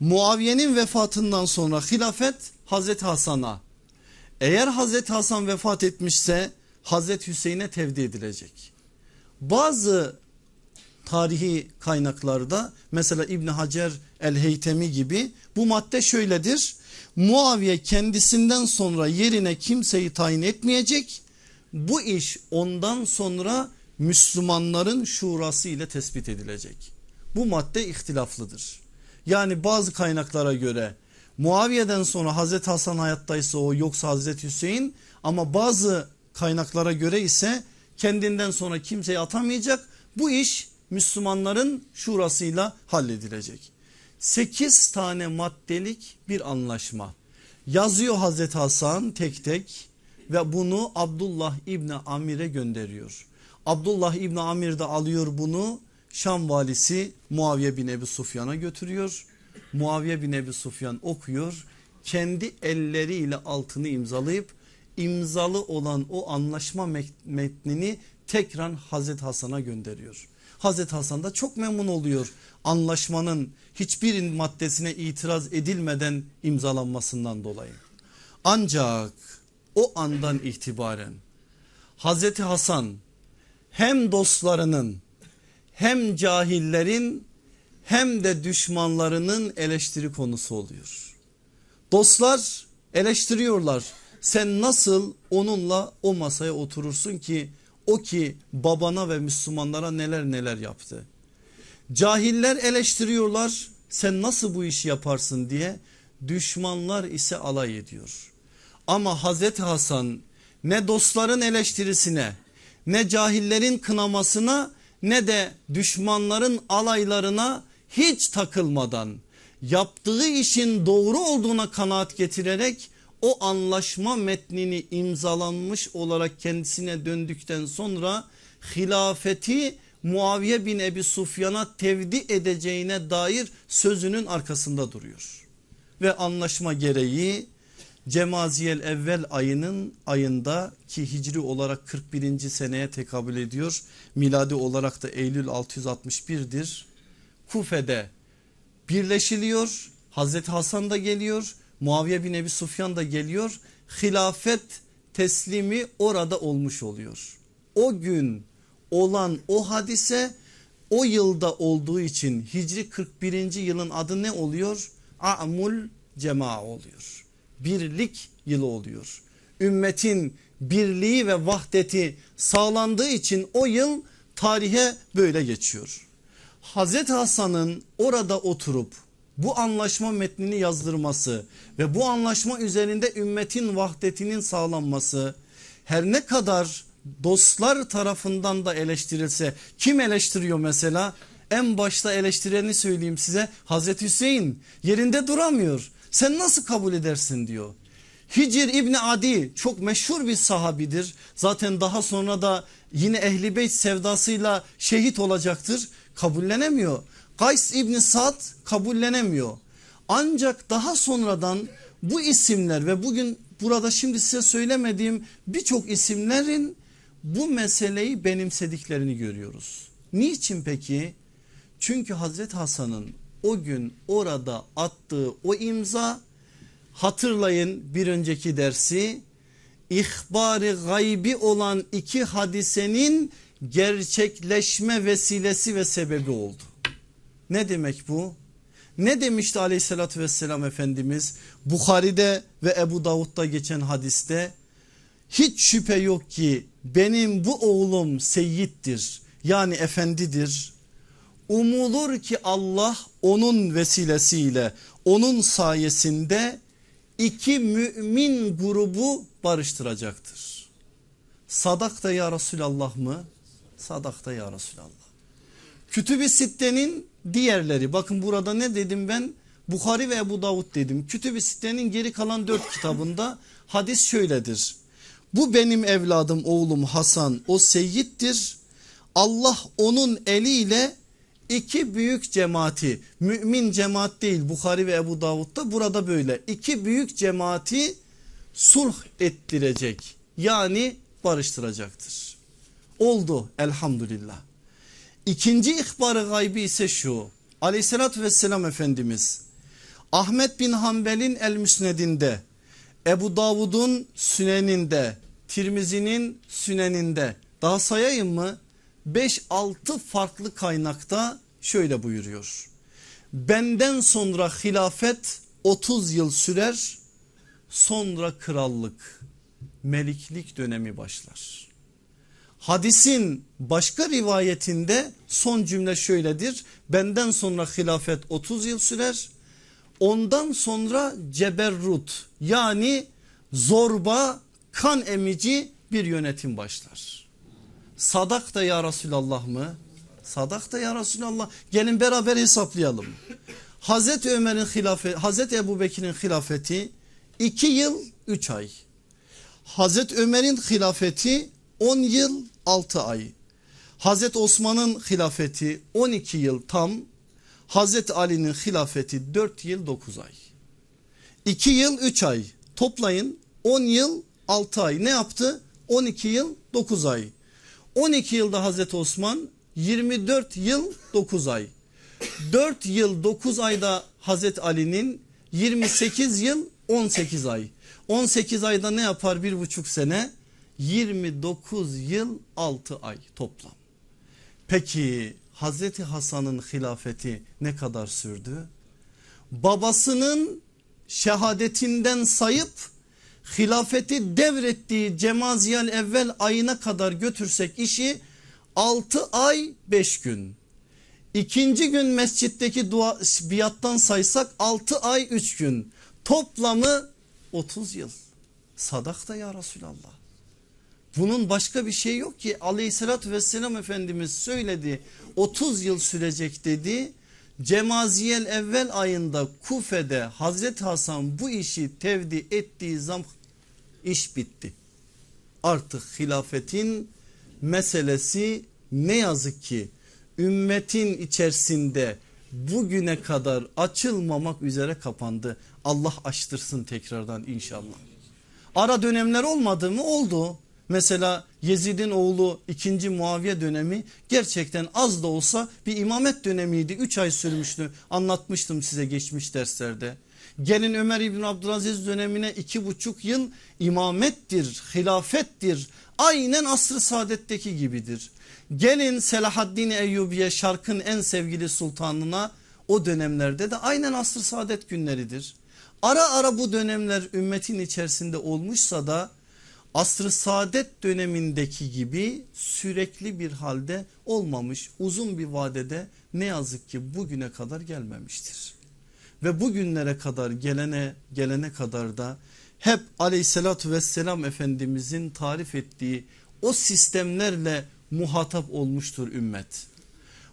Muaviye'nin vefatından sonra hilafet Hazreti Hasan'a. Eğer Hazreti Hasan vefat etmişse Hazreti Hüseyin'e tevdi edilecek. Bazı tarihi kaynaklarda mesela İbn Hacer el Heytemi gibi bu madde şöyledir. Muaviye kendisinden sonra yerine kimseyi tayin etmeyecek. Bu iş ondan sonra Müslümanların şurası ile tespit edilecek. Bu madde ihtilaflıdır. Yani bazı kaynaklara göre Muaviye'den sonra Hazreti Hasan hayattaysa o yoksa Hazreti Hüseyin ama bazı kaynaklara göre ise kendinden sonra kimseyi atamayacak. Bu iş Müslümanların şurasıyla halledilecek. 8 tane maddelik bir anlaşma yazıyor Hazreti Hasan tek tek ve bunu Abdullah İbni Amir'e gönderiyor. Abdullah İbni Amir de alıyor bunu Şam valisi Muaviye bin Ebi Sufyan'a götürüyor. Muaviye bin Ebi Sufyan okuyor. Kendi elleriyle altını imzalayıp imzalı olan o anlaşma metnini tekrar Hazreti Hasan'a gönderiyor. Hazreti Hasan da çok memnun oluyor anlaşmanın hiçbir maddesine itiraz edilmeden imzalanmasından dolayı. Ancak o andan itibaren Hazreti Hasan hem dostlarının hem cahillerin hem de düşmanlarının eleştiri konusu oluyor. Dostlar eleştiriyorlar. Sen nasıl onunla o masaya oturursun ki o ki babana ve Müslümanlara neler neler yaptı. Cahiller eleştiriyorlar. Sen nasıl bu işi yaparsın diye düşmanlar ise alay ediyor. Ama Hazreti Hasan ne dostların eleştirisine ne cahillerin kınamasına ne de düşmanların alaylarına hiç takılmadan yaptığı işin doğru olduğuna kanaat getirerek o anlaşma metnini imzalanmış olarak kendisine döndükten sonra hilafeti Muaviye bin Ebi Sufyan'a tevdi edeceğine dair sözünün arkasında duruyor. Ve anlaşma gereği Cemaziyel evvel ayının ayında ki hicri olarak 41. seneye tekabül ediyor. Miladi olarak da Eylül 661'dir. Kufe'de birleşiliyor. Hazreti Hasan da geliyor. Muaviye bin Ebi Sufyan da geliyor. Hilafet teslimi orada olmuş oluyor. O gün olan o hadise o yılda olduğu için Hicri 41. yılın adı ne oluyor? A'mul Cema oluyor birlik yılı oluyor. Ümmetin birliği ve vahdeti sağlandığı için o yıl tarihe böyle geçiyor. Hazreti Hasan'ın orada oturup bu anlaşma metnini yazdırması ve bu anlaşma üzerinde ümmetin vahdetinin sağlanması her ne kadar dostlar tarafından da eleştirilse kim eleştiriyor mesela en başta eleştireni söyleyeyim size Hazreti Hüseyin yerinde duramıyor sen nasıl kabul edersin diyor. Hicr İbni Adi çok meşhur bir sahabidir. Zaten daha sonra da yine Ehli Beyt sevdasıyla şehit olacaktır. Kabullenemiyor. Kays İbni Sad kabullenemiyor. Ancak daha sonradan bu isimler ve bugün burada şimdi size söylemediğim birçok isimlerin bu meseleyi benimsediklerini görüyoruz. Niçin peki? Çünkü Hazreti Hasan'ın o gün orada attığı o imza hatırlayın bir önceki dersi ihbari gaybi olan iki hadisenin gerçekleşme vesilesi ve sebebi oldu. Ne demek bu? Ne demişti aleyhissalatü vesselam Efendimiz Bukhari'de ve Ebu Davud'da geçen hadiste hiç şüphe yok ki benim bu oğlum seyyittir yani efendidir. Umulur ki Allah onun vesilesiyle onun sayesinde iki mümin grubu barıştıracaktır. Sadak da ya Resulallah mı? Sadak da ya Resulallah. Kütüb-i Sitte'nin diğerleri bakın burada ne dedim ben? Bukhari ve Ebu Davud dedim. Kütüb-i Sitte'nin geri kalan dört kitabında hadis şöyledir. Bu benim evladım oğlum Hasan o seyyittir. Allah onun eliyle iki büyük cemaati mümin cemaat değil Bukhari ve Ebu Davud'da burada böyle iki büyük cemaati sulh ettirecek yani barıştıracaktır. Oldu elhamdülillah. İkinci ihbarı gaybi ise şu aleyhissalatü vesselam Efendimiz Ahmet bin Hanbel'in el müsnedinde Ebu Davud'un süneninde Tirmizi'nin süneninde daha sayayım mı? 5-6 farklı kaynakta şöyle buyuruyor. Benden sonra hilafet 30 yıl sürer sonra krallık meliklik dönemi başlar. Hadisin başka rivayetinde son cümle şöyledir. Benden sonra hilafet 30 yıl sürer. Ondan sonra ceberrut yani zorba kan emici bir yönetim başlar. Sadak da ya Resulallah mı? Sadak da ya Resulallah. Gelin beraber hesaplayalım. Hazreti Ömer'in hilafeti, Hazreti Ebu Bekir'in hilafeti 2 yıl 3 ay. Hazreti Ömer'in hilafeti 10 yıl 6 ay. Hazreti Osman'ın hilafeti 12 yıl tam. Hazreti Ali'nin hilafeti 4 yıl 9 ay. 2 yıl 3 ay toplayın 10 yıl 6 ay ne yaptı? 12 yıl 9 ay. 12 yılda Hazreti Osman 24 yıl 9 ay. 4 yıl 9 ayda Hazreti Ali'nin 28 yıl 18 ay. 18 ayda ne yapar bir buçuk sene? 29 yıl 6 ay toplam. Peki Hazreti Hasan'ın hilafeti ne kadar sürdü? Babasının şehadetinden sayıp hilafeti devrettiği Cemaziyel evvel ayına kadar götürsek işi 6 ay 5 gün. İkinci gün mescitteki dua, biattan saysak 6 ay 3 gün. Toplamı 30 yıl. Sadak da ya Resulallah. Bunun başka bir şey yok ki aleyhissalatü vesselam Efendimiz söyledi 30 yıl sürecek dedi. Cemaziyel evvel ayında Kufe'de Hazreti Hasan bu işi tevdi ettiği iş bitti. Artık hilafetin meselesi ne yazık ki ümmetin içerisinde bugüne kadar açılmamak üzere kapandı. Allah açtırsın tekrardan inşallah. Ara dönemler olmadı mı? Oldu. Mesela Yezid'in oğlu 2. Muaviye dönemi gerçekten az da olsa bir imamet dönemiydi. 3 ay sürmüştü anlatmıştım size geçmiş derslerde. Gelin Ömer İbn Abdülaziz dönemine iki buçuk yıl imamettir, hilafettir. Aynen asr-ı saadetteki gibidir. Gelin Selahaddin Eyyubiye şarkın en sevgili sultanına o dönemlerde de aynen asr-ı saadet günleridir. Ara ara bu dönemler ümmetin içerisinde olmuşsa da asr-ı saadet dönemindeki gibi sürekli bir halde olmamış uzun bir vadede ne yazık ki bugüne kadar gelmemiştir. Ve bugünlere kadar gelene gelene kadar da hep aleyhissalatü vesselam efendimizin tarif ettiği o sistemlerle muhatap olmuştur ümmet.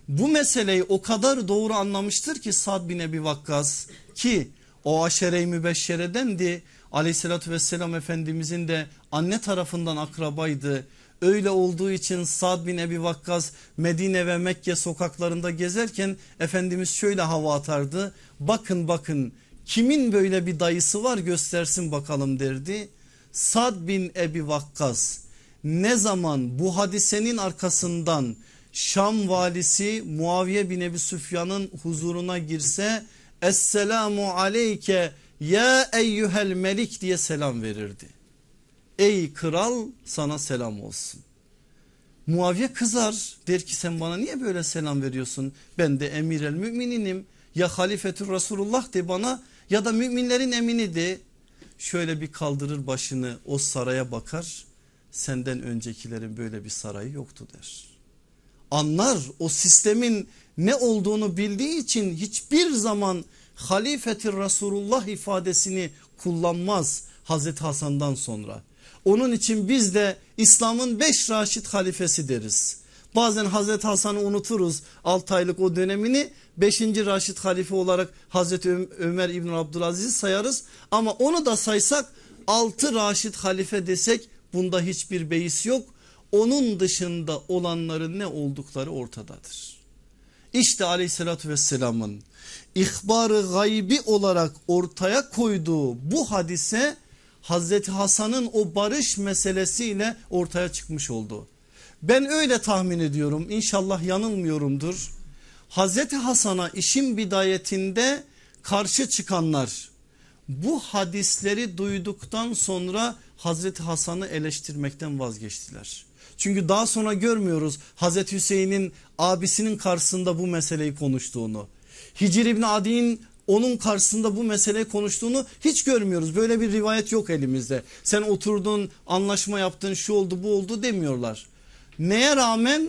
Bu meseleyi o kadar doğru anlamıştır ki Sad bin Ebi Vakkas ki o aşere-i mübeşşeredendi. Aleyhissalatü vesselam efendimizin de anne tarafından akrabaydı. Öyle olduğu için Sad bin Ebi Vakkas Medine ve Mekke sokaklarında gezerken Efendimiz şöyle hava atardı. Bakın bakın kimin böyle bir dayısı var göstersin bakalım derdi. Sad bin Ebi Vakkas ne zaman bu hadisenin arkasından Şam valisi Muaviye bin Ebi Süfyan'ın huzuruna girse Esselamu aleyke ya eyyuhel melik diye selam verirdi. Ey kral sana selam olsun. Muaviye kızar der ki sen bana niye böyle selam veriyorsun? Ben de emir el mümininim ya halifetür Resulullah de bana ya da müminlerin emini de. Şöyle bir kaldırır başını o saraya bakar senden öncekilerin böyle bir sarayı yoktu der. Anlar o sistemin ne olduğunu bildiği için hiçbir zaman halifetir Resulullah ifadesini kullanmaz Hazreti Hasan'dan sonra. Onun için biz de İslam'ın beş raşit halifesi deriz. Bazen Hazreti Hasan'ı unuturuz 6 aylık o dönemini 5. Raşid halife olarak Hazreti Ömer İbn Abdülaziz sayarız. Ama onu da saysak 6 Raşid halife desek bunda hiçbir beis yok. Onun dışında olanların ne oldukları ortadadır. İşte aleyhissalatü vesselamın ihbarı gaybi olarak ortaya koyduğu bu hadise Hazreti Hasan'ın o barış meselesiyle ortaya çıkmış oldu. Ben öyle tahmin ediyorum inşallah yanılmıyorumdur. Hazreti Hasan'a işin bidayetinde karşı çıkanlar bu hadisleri duyduktan sonra Hazreti Hasan'ı eleştirmekten vazgeçtiler. Çünkü daha sonra görmüyoruz Hazreti Hüseyin'in abisinin karşısında bu meseleyi konuştuğunu. Hicr İbni Adi'nin onun karşısında bu meseleyi konuştuğunu hiç görmüyoruz. Böyle bir rivayet yok elimizde. Sen oturdun anlaşma yaptın şu oldu bu oldu demiyorlar. Neye rağmen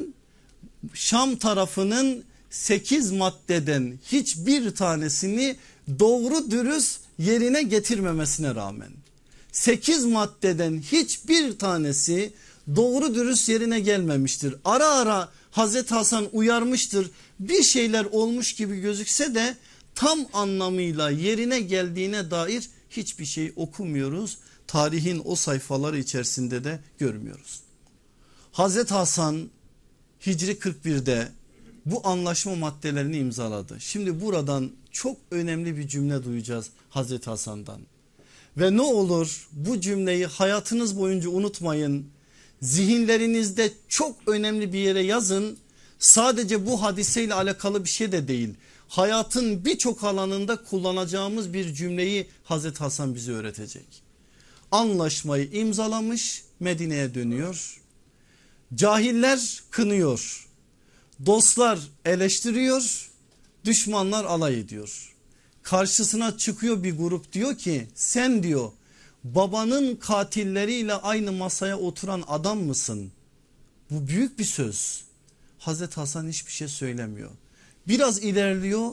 Şam tarafının 8 maddeden hiçbir tanesini doğru dürüst yerine getirmemesine rağmen 8 maddeden hiçbir tanesi doğru dürüst yerine gelmemiştir. Ara ara Hazreti Hasan uyarmıştır bir şeyler olmuş gibi gözükse de tam anlamıyla yerine geldiğine dair hiçbir şey okumuyoruz. Tarihin o sayfaları içerisinde de görmüyoruz. Hazreti Hasan Hicri 41'de bu anlaşma maddelerini imzaladı. Şimdi buradan çok önemli bir cümle duyacağız Hazreti Hasan'dan. Ve ne olur bu cümleyi hayatınız boyunca unutmayın. Zihinlerinizde çok önemli bir yere yazın. Sadece bu hadiseyle alakalı bir şey de değil. Hayatın birçok alanında kullanacağımız bir cümleyi Hazreti Hasan bize öğretecek. Anlaşmayı imzalamış Medine'ye dönüyor. Cahiller kınıyor. Dostlar eleştiriyor. Düşmanlar alay ediyor karşısına çıkıyor bir grup diyor ki sen diyor babanın katilleriyle aynı masaya oturan adam mısın? Bu büyük bir söz. Hazreti Hasan hiçbir şey söylemiyor. Biraz ilerliyor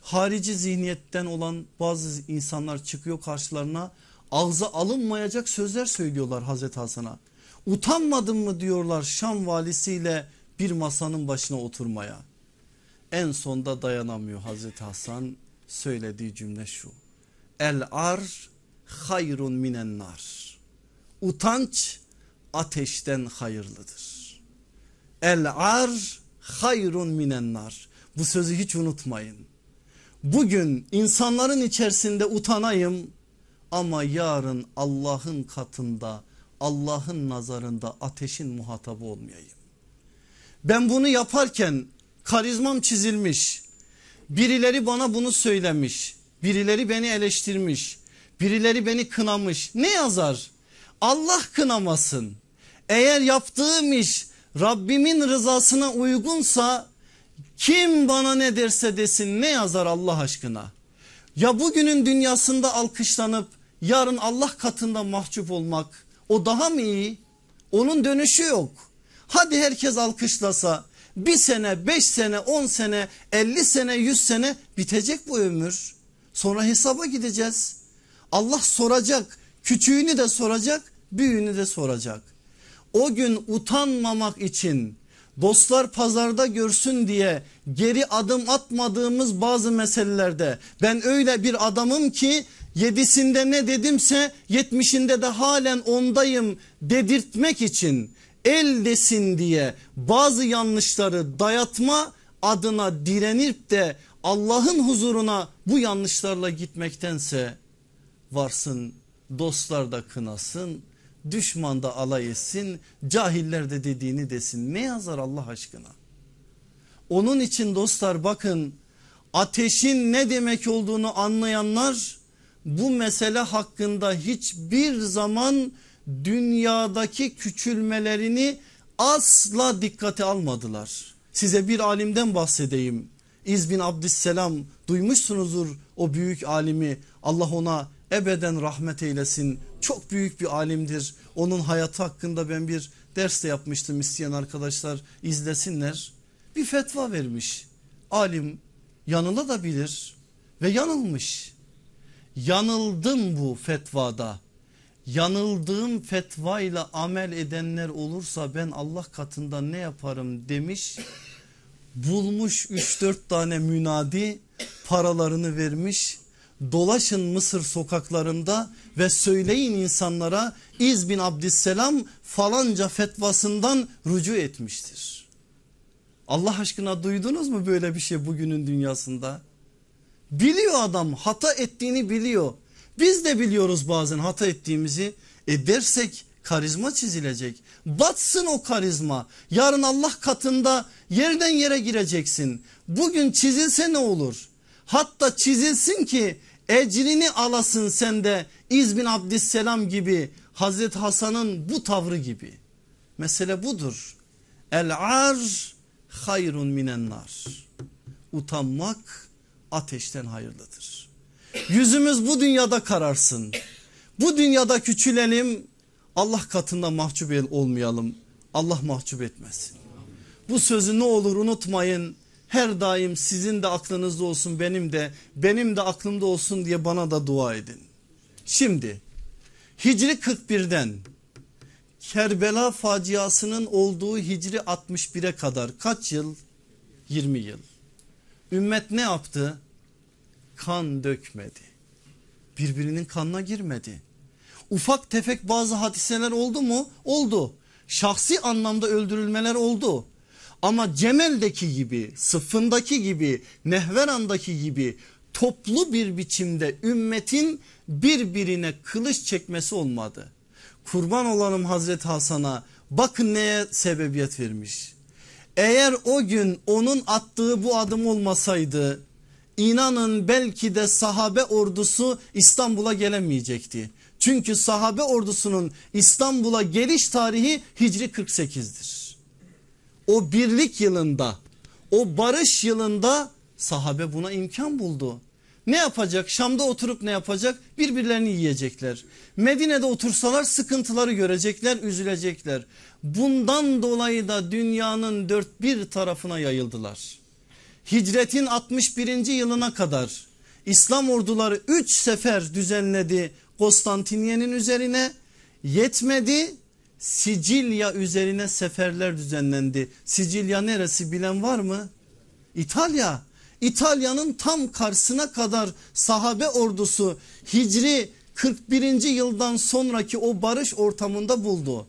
harici zihniyetten olan bazı insanlar çıkıyor karşılarına ağza alınmayacak sözler söylüyorlar Hazreti Hasan'a. Utanmadın mı diyorlar Şam valisiyle bir masanın başına oturmaya. En sonda dayanamıyor Hazreti Hasan söylediği cümle şu. El ar hayrun minen nar. Utanç ateşten hayırlıdır. El ar hayrun minen nar. Bu sözü hiç unutmayın. Bugün insanların içerisinde utanayım ama yarın Allah'ın katında Allah'ın nazarında ateşin muhatabı olmayayım. Ben bunu yaparken karizmam çizilmiş Birileri bana bunu söylemiş. Birileri beni eleştirmiş. Birileri beni kınamış. Ne yazar? Allah kınamasın. Eğer yaptığım iş Rabbimin rızasına uygunsa kim bana ne derse desin ne yazar Allah aşkına? Ya bugünün dünyasında alkışlanıp yarın Allah katında mahcup olmak O daha mı iyi? Onun dönüşü yok. Hadi herkes alkışlasa bir sene, beş sene, on sene, elli sene, yüz sene bitecek bu ömür. Sonra hesaba gideceğiz. Allah soracak, küçüğünü de soracak, büyüğünü de soracak. O gün utanmamak için dostlar pazarda görsün diye geri adım atmadığımız bazı meselelerde ben öyle bir adamım ki yedisinde ne dedimse yetmişinde de halen ondayım dedirtmek için el desin diye bazı yanlışları dayatma adına direnip de Allah'ın huzuruna bu yanlışlarla gitmektense varsın dostlar da kınasın düşman da alay etsin cahiller de dediğini desin ne yazar Allah aşkına onun için dostlar bakın ateşin ne demek olduğunu anlayanlar bu mesele hakkında hiçbir zaman dünyadaki küçülmelerini asla dikkate almadılar. Size bir alimden bahsedeyim. İz bin Abdüsselam duymuşsunuzdur o büyük alimi Allah ona ebeden rahmet eylesin. Çok büyük bir alimdir. Onun hayatı hakkında ben bir ders de yapmıştım isteyen arkadaşlar izlesinler. Bir fetva vermiş. Alim yanılabilir ve yanılmış. Yanıldım bu fetvada. Yanıldığım fetvayla amel edenler olursa ben Allah katında ne yaparım demiş. Bulmuş 3-4 tane münadi paralarını vermiş dolaşın Mısır sokaklarında ve söyleyin insanlara İz bin Abdüsselam falanca fetvasından rücu etmiştir. Allah aşkına duydunuz mu böyle bir şey bugünün dünyasında? Biliyor adam hata ettiğini biliyor. Biz de biliyoruz bazen hata ettiğimizi. E dersek karizma çizilecek. Batsın o karizma. Yarın Allah katında yerden yere gireceksin. Bugün çizilse ne olur? Hatta çizilsin ki ecrini alasın sen de İz bin Abdüsselam gibi Hazreti Hasan'ın bu tavrı gibi. Mesele budur. El ar hayrun minen nar. Utanmak ateşten hayırlıdır. Yüzümüz bu dünyada kararsın. Bu dünyada küçülelim. Allah katında mahcup olmayalım. Allah mahcup etmesin. Bu sözü ne olur unutmayın her daim sizin de aklınızda olsun benim de benim de aklımda olsun diye bana da dua edin. Şimdi Hicri 41'den Kerbela faciasının olduğu Hicri 61'e kadar kaç yıl? 20 yıl. Ümmet ne yaptı? Kan dökmedi. Birbirinin kanına girmedi. Ufak tefek bazı hadiseler oldu mu? Oldu. Şahsi anlamda öldürülmeler oldu. Ama Cemel'deki gibi, Sıffın'daki gibi, Nehveran'daki gibi toplu bir biçimde ümmetin birbirine kılıç çekmesi olmadı. Kurban olalım Hazreti Hasan'a bakın neye sebebiyet vermiş. Eğer o gün onun attığı bu adım olmasaydı inanın belki de sahabe ordusu İstanbul'a gelemeyecekti. Çünkü sahabe ordusunun İstanbul'a geliş tarihi Hicri 48'dir o birlik yılında o barış yılında sahabe buna imkan buldu. Ne yapacak? Şam'da oturup ne yapacak? Birbirlerini yiyecekler. Medine'de otursalar sıkıntıları görecekler, üzülecekler. Bundan dolayı da dünyanın dört bir tarafına yayıldılar. Hicretin 61. yılına kadar İslam orduları 3 sefer düzenledi Konstantiniye'nin üzerine. Yetmedi Sicilya üzerine seferler düzenlendi. Sicilya neresi bilen var mı? İtalya. İtalya'nın tam karşısına kadar sahabe ordusu Hicri 41. yıldan sonraki o barış ortamında buldu.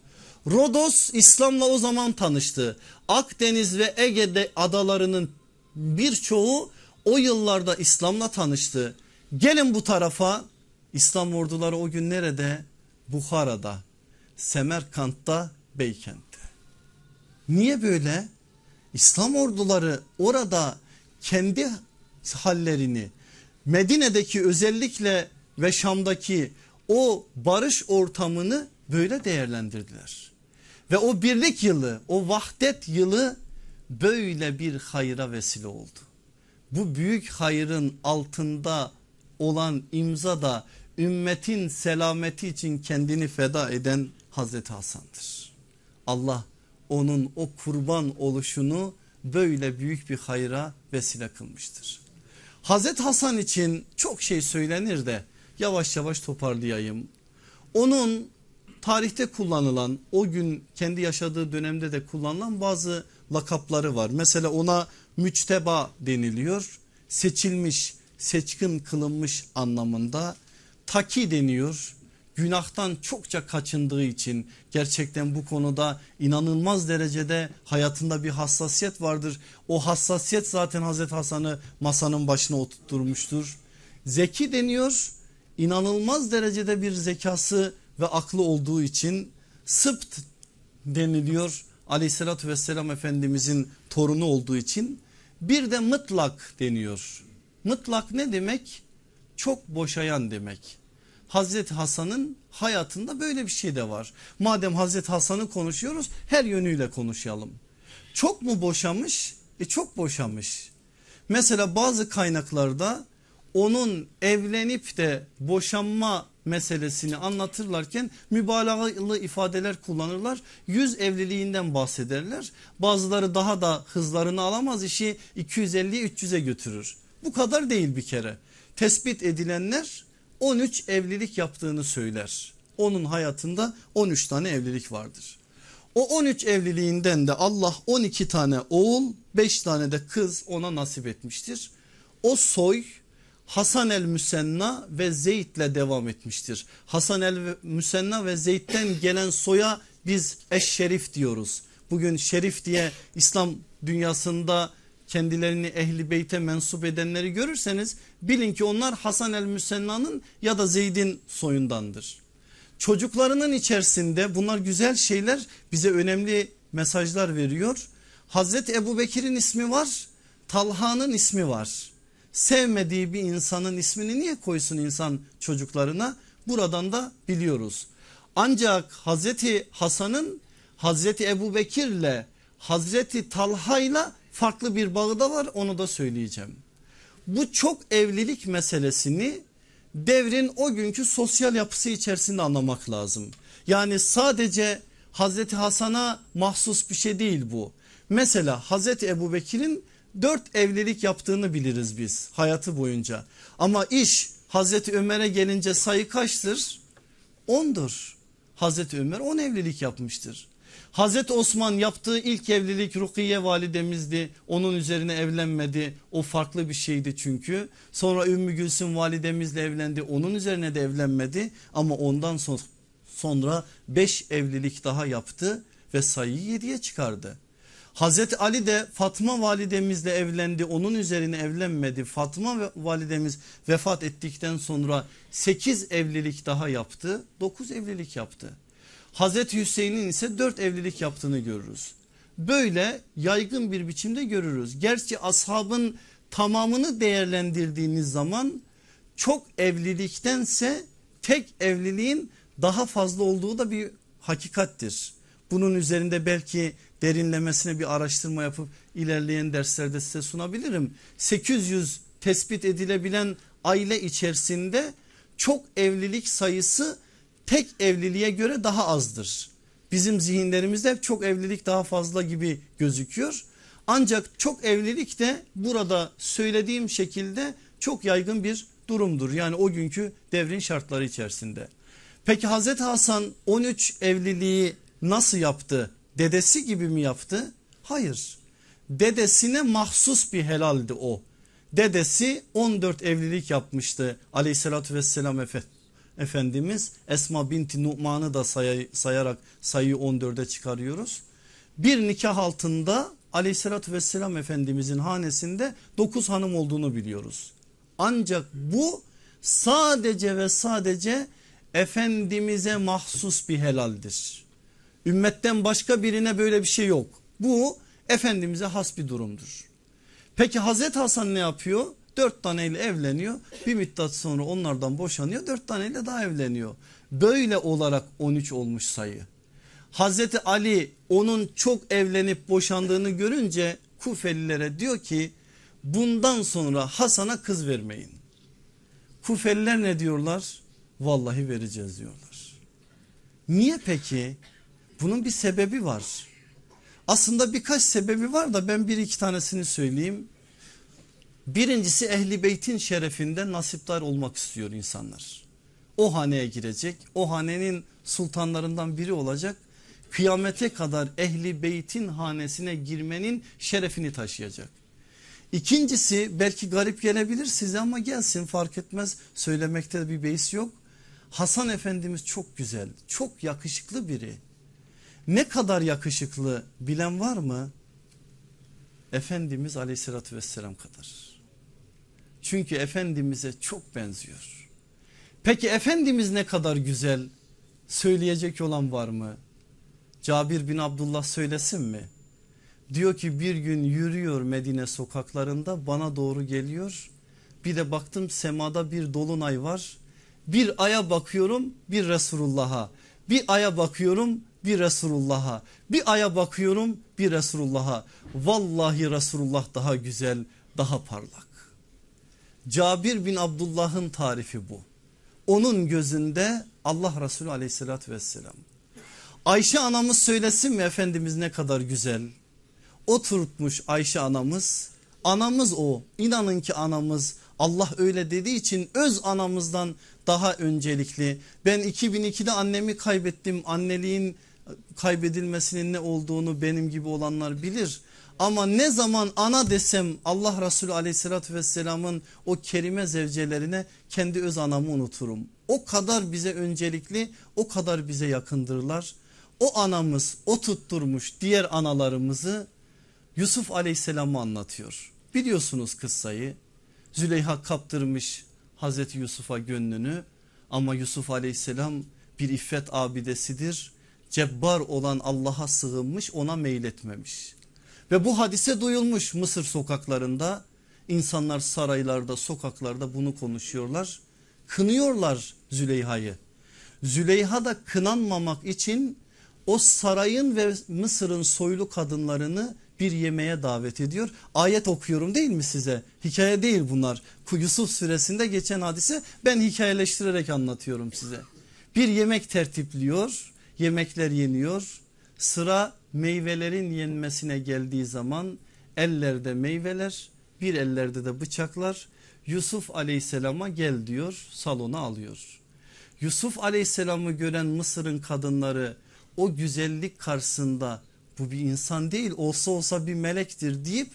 Rodos İslam'la o zaman tanıştı. Akdeniz ve Ege'de adalarının birçoğu o yıllarda İslam'la tanıştı. Gelin bu tarafa İslam orduları o gün nerede? Bukhara'da. Semerkant'ta Beykent'te. Niye böyle? İslam orduları orada kendi hallerini Medine'deki özellikle ve Şam'daki o barış ortamını böyle değerlendirdiler. Ve o birlik yılı o vahdet yılı böyle bir hayra vesile oldu. Bu büyük hayrın altında olan imza da ümmetin selameti için kendini feda eden Hazreti Hasan'dır. Allah onun o kurban oluşunu böyle büyük bir hayra vesile kılmıştır. Hazreti Hasan için çok şey söylenir de yavaş yavaş toparlayayım. Onun tarihte kullanılan o gün kendi yaşadığı dönemde de kullanılan bazı lakapları var. Mesela ona müçteba deniliyor. Seçilmiş, seçkin kılınmış anlamında. Taki deniyor. Günahtan çokça kaçındığı için gerçekten bu konuda inanılmaz derecede hayatında bir hassasiyet vardır. O hassasiyet zaten Hazreti Hasan'ı masanın başına oturtmuştur. Zeki deniyor. İnanılmaz derecede bir zekası ve aklı olduğu için sıpt deniliyor aleyhissalatü vesselam efendimizin torunu olduğu için bir de mıtlak deniyor. Mıtlak ne demek? Çok boşayan demek. Hazreti Hasan'ın hayatında böyle bir şey de var. Madem Hazreti Hasan'ı konuşuyoruz her yönüyle konuşalım. Çok mu boşamış? E çok boşamış. Mesela bazı kaynaklarda onun evlenip de boşanma meselesini anlatırlarken mübalağalı ifadeler kullanırlar. Yüz evliliğinden bahsederler. Bazıları daha da hızlarını alamaz işi 250'ye 300'e götürür. Bu kadar değil bir kere. Tespit edilenler 13 evlilik yaptığını söyler. Onun hayatında 13 tane evlilik vardır. O 13 evliliğinden de Allah 12 tane oğul 5 tane de kız ona nasip etmiştir. O soy Hasan el Müsenna ve Zeyd ile devam etmiştir. Hasan el Müsenna ve Zeyd'den gelen soya biz eş şerif diyoruz. Bugün şerif diye İslam dünyasında kendilerini ehli beyte mensup edenleri görürseniz bilin ki onlar Hasan el Müsenna'nın ya da Zeyd'in soyundandır. Çocuklarının içerisinde bunlar güzel şeyler bize önemli mesajlar veriyor. Hazreti Ebu Bekir'in ismi var Talha'nın ismi var sevmediği bir insanın ismini niye koysun insan çocuklarına? Buradan da biliyoruz. Ancak Hazreti Hasan'ın Hazreti Ebu Bekir'le Hazreti Talha'yla farklı bir bağı da var onu da söyleyeceğim. Bu çok evlilik meselesini devrin o günkü sosyal yapısı içerisinde anlamak lazım. Yani sadece Hazreti Hasan'a mahsus bir şey değil bu. Mesela Hazreti Ebu Bekir'in dört evlilik yaptığını biliriz biz hayatı boyunca. Ama iş Hazreti Ömer'e gelince sayı kaçtır? Ondur. Hazreti Ömer on evlilik yapmıştır. Hazreti Osman yaptığı ilk evlilik Rukiye validemizdi. Onun üzerine evlenmedi. O farklı bir şeydi çünkü. Sonra Ümmü Gülsüm validemizle evlendi. Onun üzerine de evlenmedi. Ama ondan sonra beş evlilik daha yaptı ve sayıyı yediye çıkardı. Hazreti Ali de Fatma validemizle evlendi onun üzerine evlenmedi. Fatma validemiz vefat ettikten sonra 8 evlilik daha yaptı 9 evlilik yaptı. Hazreti Hüseyin'in ise 4 evlilik yaptığını görürüz. Böyle yaygın bir biçimde görürüz. Gerçi ashabın tamamını değerlendirdiğiniz zaman çok evliliktense tek evliliğin daha fazla olduğu da bir hakikattir. Bunun üzerinde belki derinlemesine bir araştırma yapıp ilerleyen derslerde size sunabilirim. 800 tespit edilebilen aile içerisinde çok evlilik sayısı tek evliliğe göre daha azdır. Bizim zihinlerimizde çok evlilik daha fazla gibi gözüküyor. Ancak çok evlilik de burada söylediğim şekilde çok yaygın bir durumdur. Yani o günkü devrin şartları içerisinde. Peki Hazreti Hasan 13 evliliği nasıl yaptı? Dedesi gibi mi yaptı? Hayır. Dedesine mahsus bir helaldi o. Dedesi 14 evlilik yapmıştı aleyhissalatü vesselam Efendimiz Esma binti Numan'ı da say sayarak sayıyı 14'e çıkarıyoruz. Bir nikah altında aleyhissalatü vesselam Efendimizin hanesinde 9 hanım olduğunu biliyoruz. Ancak bu sadece ve sadece Efendimiz'e mahsus bir helaldir. Ümmetten başka birine böyle bir şey yok. Bu Efendimiz'e has bir durumdur. Peki Hazreti Hasan ne yapıyor? Dört taneyle evleniyor. Bir müddet sonra onlardan boşanıyor. Dört taneyle daha evleniyor. Böyle olarak 13 olmuş sayı. Hazreti Ali onun çok evlenip boşandığını görünce Kufelilere diyor ki bundan sonra Hasan'a kız vermeyin. Kufeliler ne diyorlar? Vallahi vereceğiz diyorlar. Niye peki? Bunun bir sebebi var. Aslında birkaç sebebi var da ben bir iki tanesini söyleyeyim. Birincisi ehli beytin şerefinden nasiptar olmak istiyor insanlar. O haneye girecek o hanenin sultanlarından biri olacak. Kıyamete kadar ehli beytin hanesine girmenin şerefini taşıyacak. İkincisi belki garip gelebilir size ama gelsin fark etmez söylemekte bir beis yok. Hasan Efendimiz çok güzel çok yakışıklı biri. Ne kadar yakışıklı bilen var mı? Efendimiz aleyhissalatü vesselam kadar. Çünkü Efendimiz'e çok benziyor. Peki Efendimiz ne kadar güzel söyleyecek olan var mı? Cabir bin Abdullah söylesin mi? Diyor ki bir gün yürüyor Medine sokaklarında bana doğru geliyor. Bir de baktım semada bir dolunay var. Bir aya bakıyorum bir Resulullah'a. Bir aya bakıyorum bir Resulullah'a. Bir aya bakıyorum bir Resulullah'a. Vallahi Resulullah daha güzel daha parlak. Cabir bin Abdullah'ın tarifi bu. Onun gözünde Allah Resulü aleyhissalatü vesselam. Ayşe anamız söylesin mi Efendimiz ne kadar güzel. Oturtmuş Ayşe anamız. Anamız o. İnanın ki anamız Allah öyle dediği için öz anamızdan daha öncelikli. Ben 2002'de annemi kaybettim. Anneliğin kaybedilmesinin ne olduğunu benim gibi olanlar bilir. Ama ne zaman ana desem Allah Resulü aleyhissalatü vesselamın o kerime zevcelerine kendi öz anamı unuturum. O kadar bize öncelikli o kadar bize yakındırlar. O anamız o tutturmuş diğer analarımızı Yusuf aleyhisselamı anlatıyor. Biliyorsunuz kıssayı Züleyha kaptırmış Hazreti Yusuf'a gönlünü ama Yusuf aleyhisselam bir iffet abidesidir. Cebbar olan Allah'a sığınmış ona meyletmemiş. Ve bu hadise duyulmuş Mısır sokaklarında insanlar saraylarda sokaklarda bunu konuşuyorlar. Kınıyorlar Züleyha'yı. Züleyha da kınanmamak için o sarayın ve Mısır'ın soylu kadınlarını bir yemeğe davet ediyor. Ayet okuyorum değil mi size? Hikaye değil bunlar. Yusuf suresinde geçen hadise ben hikayeleştirerek anlatıyorum size. Bir yemek tertipliyor. Yemekler yeniyor. Sıra meyvelerin yenmesine geldiği zaman ellerde meyveler bir ellerde de bıçaklar Yusuf aleyhisselama gel diyor salona alıyor. Yusuf aleyhisselamı gören Mısır'ın kadınları o güzellik karşısında bu bir insan değil olsa olsa bir melektir deyip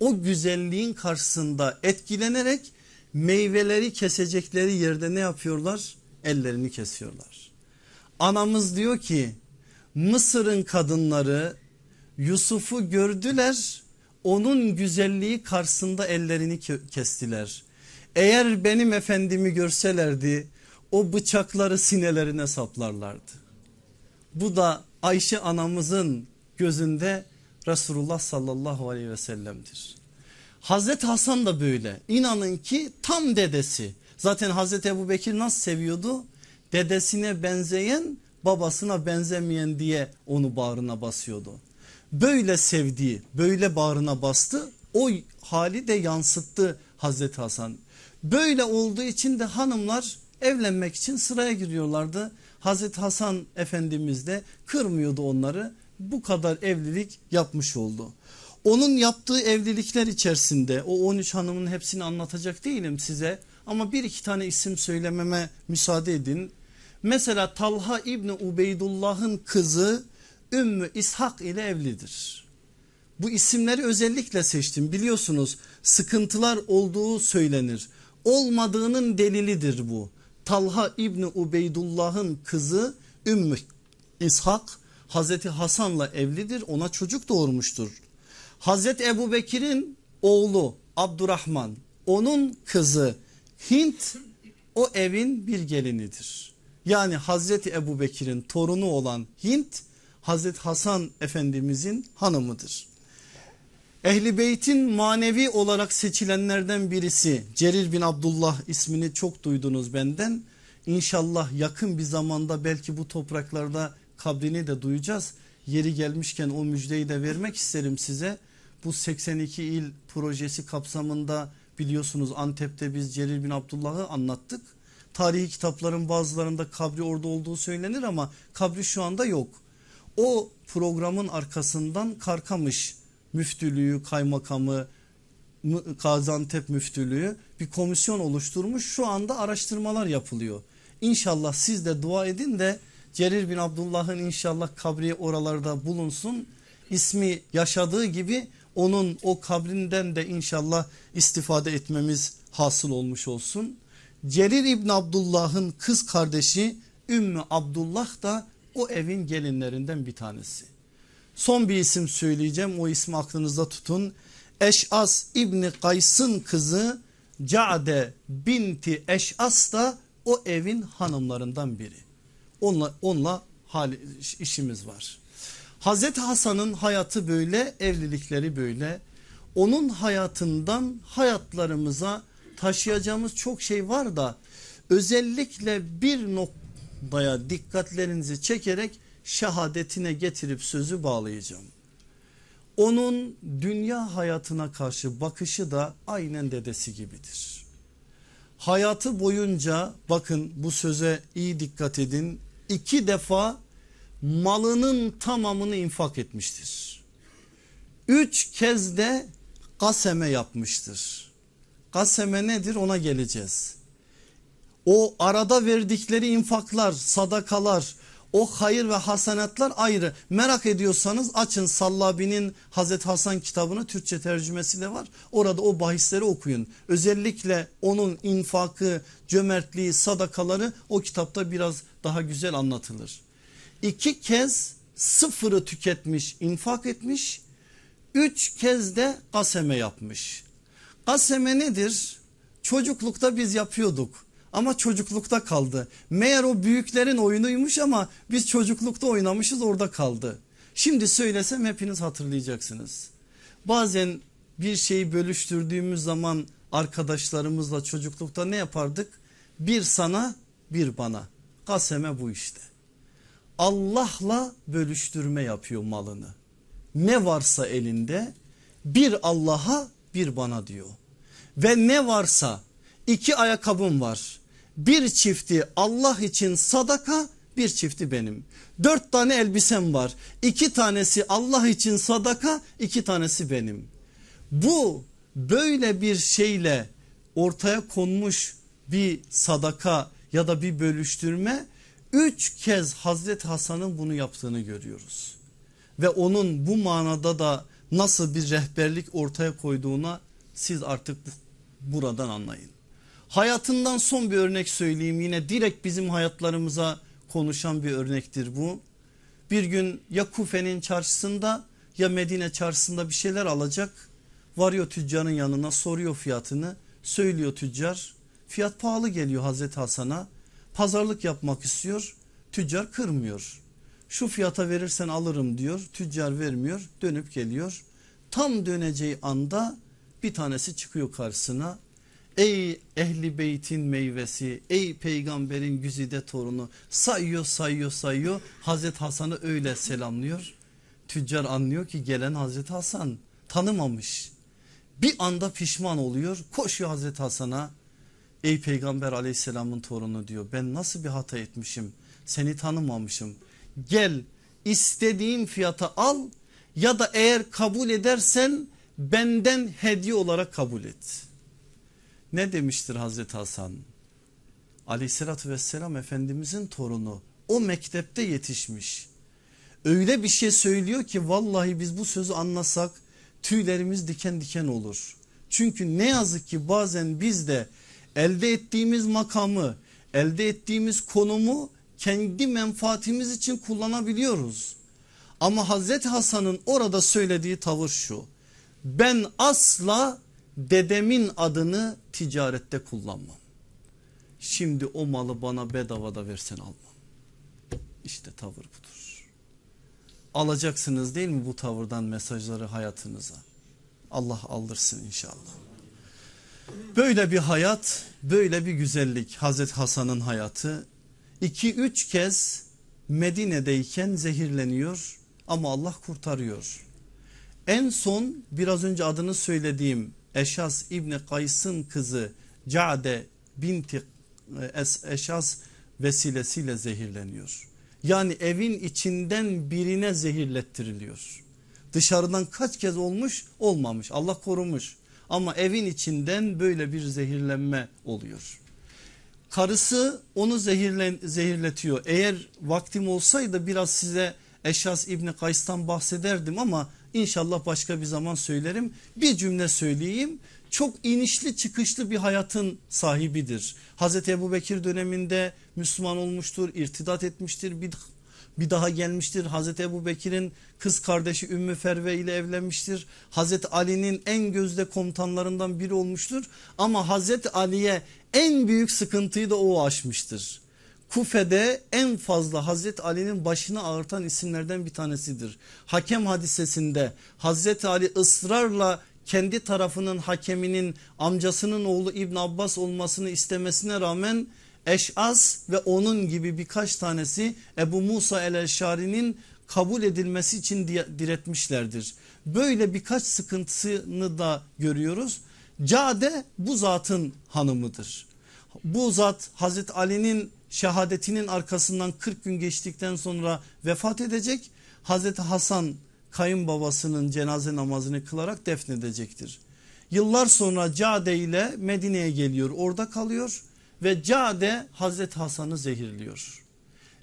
o güzelliğin karşısında etkilenerek meyveleri kesecekleri yerde ne yapıyorlar? Ellerini kesiyorlar. Anamız diyor ki Mısır'ın kadınları Yusuf'u gördüler onun güzelliği karşısında ellerini kestiler. Eğer benim efendimi görselerdi o bıçakları sinelerine saplarlardı. Bu da Ayşe anamızın gözünde Resulullah sallallahu aleyhi ve sellem'dir. Hazreti Hasan da böyle inanın ki tam dedesi zaten Hazreti Ebu Bekir nasıl seviyordu dedesine benzeyen babasına benzemeyen diye onu bağrına basıyordu. Böyle sevdiği böyle bağrına bastı o hali de yansıttı Hazreti Hasan. Böyle olduğu için de hanımlar evlenmek için sıraya giriyorlardı. Hazreti Hasan Efendimiz de kırmıyordu onları bu kadar evlilik yapmış oldu. Onun yaptığı evlilikler içerisinde o 13 hanımın hepsini anlatacak değilim size ama bir iki tane isim söylememe müsaade edin. Mesela Talha İbni Ubeydullah'ın kızı Ümmü İshak ile evlidir. Bu isimleri özellikle seçtim biliyorsunuz sıkıntılar olduğu söylenir. Olmadığının delilidir bu. Talha İbni Ubeydullah'ın kızı Ümmü İshak Hazreti Hasan'la evlidir ona çocuk doğurmuştur. Hazreti Ebu Bekir'in oğlu Abdurrahman onun kızı Hint o evin bir gelinidir. Yani Hazreti Ebu Bekir'in torunu olan Hint Hazreti Hasan Efendimizin hanımıdır. Ehli Beyt'in manevi olarak seçilenlerden birisi Cerir bin Abdullah ismini çok duydunuz benden. İnşallah yakın bir zamanda belki bu topraklarda kabrini de duyacağız. Yeri gelmişken o müjdeyi de vermek isterim size. Bu 82 il projesi kapsamında biliyorsunuz Antep'te biz Celil bin Abdullah'ı anlattık. Tarihi kitapların bazılarında kabri orada olduğu söylenir ama kabri şu anda yok. O programın arkasından Karkamış müftülüğü, kaymakamı, Gaziantep müftülüğü bir komisyon oluşturmuş. Şu anda araştırmalar yapılıyor. İnşallah siz de dua edin de Cerir bin Abdullah'ın inşallah kabri oralarda bulunsun. İsmi yaşadığı gibi onun o kabrinden de inşallah istifade etmemiz hasıl olmuş olsun. Cerir İbn Abdullah'ın kız kardeşi Ümmü Abdullah da o evin gelinlerinden bir tanesi. Son bir isim söyleyeceğim o ismi aklınızda tutun. Eş'as İbni Kays'ın kızı Ca'de binti Eş'as da o evin hanımlarından biri. Onunla, onunla hali, işimiz var. Hazreti Hasan'ın hayatı böyle evlilikleri böyle. Onun hayatından hayatlarımıza taşıyacağımız çok şey var da özellikle bir noktaya dikkatlerinizi çekerek şehadetine getirip sözü bağlayacağım. Onun dünya hayatına karşı bakışı da aynen dedesi gibidir. Hayatı boyunca bakın bu söze iyi dikkat edin. iki defa malının tamamını infak etmiştir. Üç kez de kaseme yapmıştır. Kaseme nedir ona geleceğiz. O arada verdikleri infaklar, sadakalar, o hayır ve hasenatlar ayrı. Merak ediyorsanız açın Sallabi'nin Hazreti Hasan kitabını Türkçe tercümesi de var. Orada o bahisleri okuyun. Özellikle onun infakı, cömertliği, sadakaları o kitapta biraz daha güzel anlatılır. İki kez sıfırı tüketmiş, infak etmiş. Üç kez de kaseme yapmış. Kaseme nedir? Çocuklukta biz yapıyorduk ama çocuklukta kaldı. Meğer o büyüklerin oyunuymuş ama biz çocuklukta oynamışız orada kaldı. Şimdi söylesem hepiniz hatırlayacaksınız. Bazen bir şeyi bölüştürdüğümüz zaman arkadaşlarımızla çocuklukta ne yapardık? Bir sana bir bana. Kaseme bu işte. Allah'la bölüştürme yapıyor malını. Ne varsa elinde bir Allah'a bir bana diyor. Ve ne varsa iki ayakkabım var. Bir çifti Allah için sadaka bir çifti benim. Dört tane elbisem var. İki tanesi Allah için sadaka iki tanesi benim. Bu böyle bir şeyle ortaya konmuş bir sadaka ya da bir bölüştürme üç kez Hazreti Hasan'ın bunu yaptığını görüyoruz. Ve onun bu manada da nasıl bir rehberlik ortaya koyduğuna siz artık buradan anlayın. Hayatından son bir örnek söyleyeyim yine direkt bizim hayatlarımıza konuşan bir örnektir bu. Bir gün ya Kufe'nin çarşısında ya Medine çarşısında bir şeyler alacak. Varıyor tüccarın yanına soruyor fiyatını söylüyor tüccar. Fiyat pahalı geliyor Hazreti Hasan'a pazarlık yapmak istiyor tüccar kırmıyor. Şu fiyata verirsen alırım diyor. Tüccar vermiyor dönüp geliyor. Tam döneceği anda bir tanesi çıkıyor karşısına. Ey ehli beytin meyvesi ey peygamberin güzide torunu. Sayıyor sayıyor sayıyor. Hazreti Hasan'ı öyle selamlıyor. Tüccar anlıyor ki gelen Hazreti Hasan tanımamış. Bir anda pişman oluyor. Koşuyor Hazreti Hasan'a. Ey peygamber aleyhisselamın torunu diyor. Ben nasıl bir hata etmişim? Seni tanımamışım gel istediğin fiyata al ya da eğer kabul edersen benden hediye olarak kabul et. Ne demiştir Hazreti Hasan? Aleyhissalatü vesselam Efendimizin torunu o mektepte yetişmiş. Öyle bir şey söylüyor ki vallahi biz bu sözü anlasak tüylerimiz diken diken olur. Çünkü ne yazık ki bazen biz de elde ettiğimiz makamı elde ettiğimiz konumu kendi menfaatimiz için kullanabiliyoruz. Ama Hazreti Hasan'ın orada söylediği tavır şu. Ben asla dedemin adını ticarette kullanmam. Şimdi o malı bana bedavada versen almam. İşte tavır budur. Alacaksınız değil mi bu tavırdan mesajları hayatınıza? Allah aldırsın inşallah. Böyle bir hayat, böyle bir güzellik Hazreti Hasan'ın hayatı. 2-3 kez Medine'deyken zehirleniyor ama Allah kurtarıyor. En son biraz önce adını söylediğim Eşas İbni Kays'ın kızı Ca'de binti e, eşas vesilesiyle zehirleniyor. Yani evin içinden birine zehirlettiriliyor. Dışarıdan kaç kez olmuş olmamış Allah korumuş ama evin içinden böyle bir zehirlenme oluyor. Karısı onu zehirlen, zehirletiyor. Eğer vaktim olsaydı biraz size Eşas İbni Kays'tan bahsederdim ama inşallah başka bir zaman söylerim. Bir cümle söyleyeyim çok inişli çıkışlı bir hayatın sahibidir. Hazreti Ebu Bekir döneminde Müslüman olmuştur, irtidat etmiştir, bir, daha gelmiştir. Hazreti Ebu Bekir'in kız kardeşi Ümmü Ferve ile evlenmiştir. Hazreti Ali'nin en gözde komutanlarından biri olmuştur. Ama Hazreti Ali'ye en büyük sıkıntıyı da o aşmıştır. Kufe'de en fazla Hazreti Ali'nin başını ağırtan isimlerden bir tanesidir. Hakem hadisesinde Hazreti Ali ısrarla kendi tarafının hakeminin amcasının oğlu İbn Abbas olmasını istemesine rağmen Eş'az ve onun gibi birkaç tanesi Ebu Musa el-Eşari'nin kabul edilmesi için diretmişlerdir. Böyle birkaç sıkıntısını da görüyoruz. Cade bu zatın hanımıdır. Bu zat Hazreti Ali'nin şehadetinin arkasından 40 gün geçtikten sonra vefat edecek. Hazreti Hasan kayınbabasının cenaze namazını kılarak defnedecektir. Yıllar sonra Cade ile Medine'ye geliyor orada kalıyor ve Cade Hazreti Hasan'ı zehirliyor.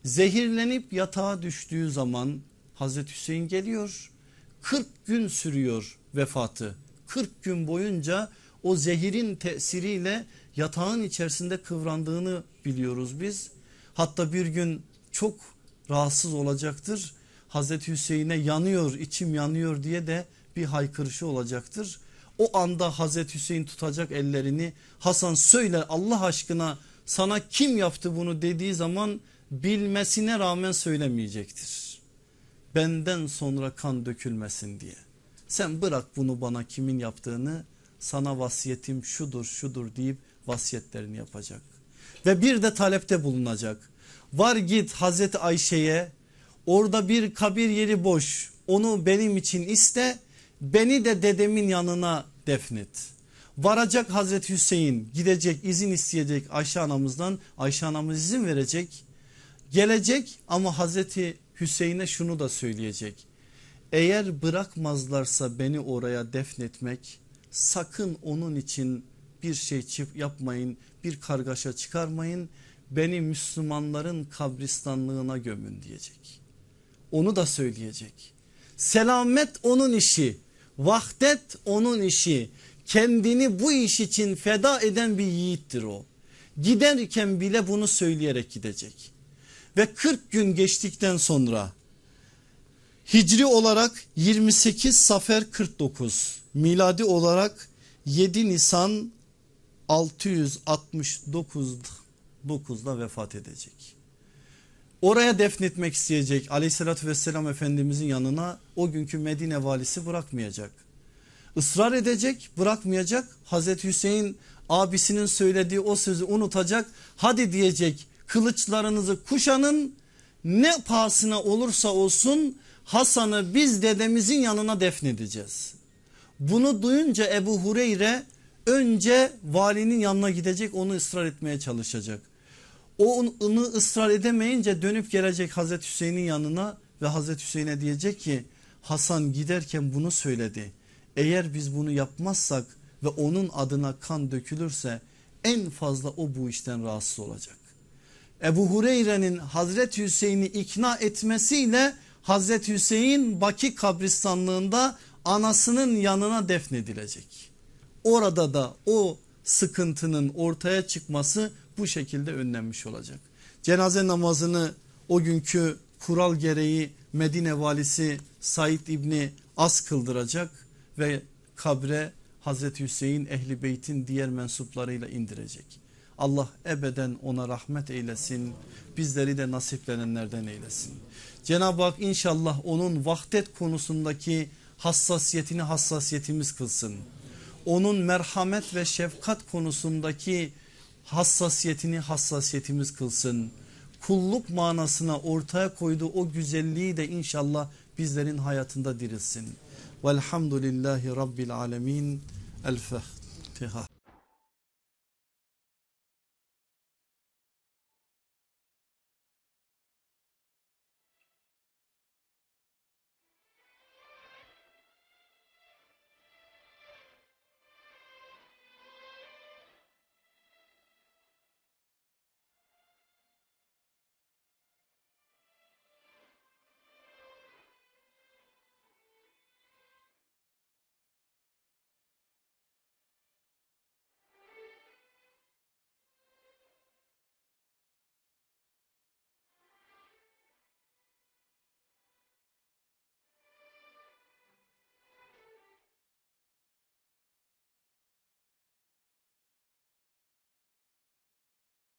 Zehirlenip yatağa düştüğü zaman Hazreti Hüseyin geliyor 40 gün sürüyor vefatı 40 gün boyunca o zehirin tesiriyle yatağın içerisinde kıvrandığını biliyoruz biz. Hatta bir gün çok rahatsız olacaktır Hazreti Hüseyin'e yanıyor içim yanıyor diye de bir haykırışı olacaktır. O anda Hazreti Hüseyin tutacak ellerini Hasan söyle Allah aşkına sana kim yaptı bunu dediği zaman bilmesine rağmen söylemeyecektir. Benden sonra kan dökülmesin diye. Sen bırak bunu bana kimin yaptığını sana vasiyetim şudur şudur deyip vasiyetlerini yapacak. Ve bir de talepte bulunacak. Var git Hazreti Ayşe'ye Orada bir kabir yeri boş. Onu benim için iste. Beni de dedemin yanına defnet. Varacak Hazreti Hüseyin gidecek izin isteyecek Ayşe anamızdan. Ayşe anamız izin verecek. Gelecek ama Hazreti Hüseyin'e şunu da söyleyecek. Eğer bırakmazlarsa beni oraya defnetmek sakın onun için bir şey yapmayın bir kargaşa çıkarmayın beni Müslümanların kabristanlığına gömün diyecek onu da söyleyecek. Selamet onun işi, vahdet onun işi. Kendini bu iş için feda eden bir yiğittir o. Giderken bile bunu söyleyerek gidecek. Ve 40 gün geçtikten sonra Hicri olarak 28 Safer 49 miladi olarak 7 Nisan 669 9'da vefat edecek. Oraya defnetmek isteyecek aleyhissalatü vesselam efendimizin yanına o günkü Medine valisi bırakmayacak. Israr edecek bırakmayacak Hazreti Hüseyin abisinin söylediği o sözü unutacak. Hadi diyecek kılıçlarınızı kuşanın ne pahasına olursa olsun Hasan'ı biz dedemizin yanına defnedeceğiz. Bunu duyunca Ebu Hureyre önce valinin yanına gidecek onu ısrar etmeye çalışacak. O onu ısrar edemeyince dönüp gelecek Hazreti Hüseyin'in yanına ve Hazreti Hüseyin'e diyecek ki Hasan giderken bunu söyledi. Eğer biz bunu yapmazsak ve onun adına kan dökülürse en fazla o bu işten rahatsız olacak. Ebu Hureyre'nin Hazreti Hüseyin'i ikna etmesiyle Hazreti Hüseyin Baki kabristanlığında anasının yanına defnedilecek. Orada da o sıkıntının ortaya çıkması bu şekilde önlenmiş olacak. Cenaze namazını o günkü kural gereği Medine valisi Said İbni As kıldıracak ve kabre Hazreti Hüseyin ehli beytin diğer mensuplarıyla indirecek. Allah ebeden ona rahmet eylesin bizleri de nasiplenenlerden eylesin. Cenab-ı Hak inşallah onun vahdet konusundaki hassasiyetini hassasiyetimiz kılsın. Onun merhamet ve şefkat konusundaki hassasiyetini hassasiyetimiz kılsın. Kulluk manasına ortaya koyduğu o güzelliği de inşallah bizlerin hayatında dirilsin. Velhamdülillahi Rabbil Alemin. El Fatiha.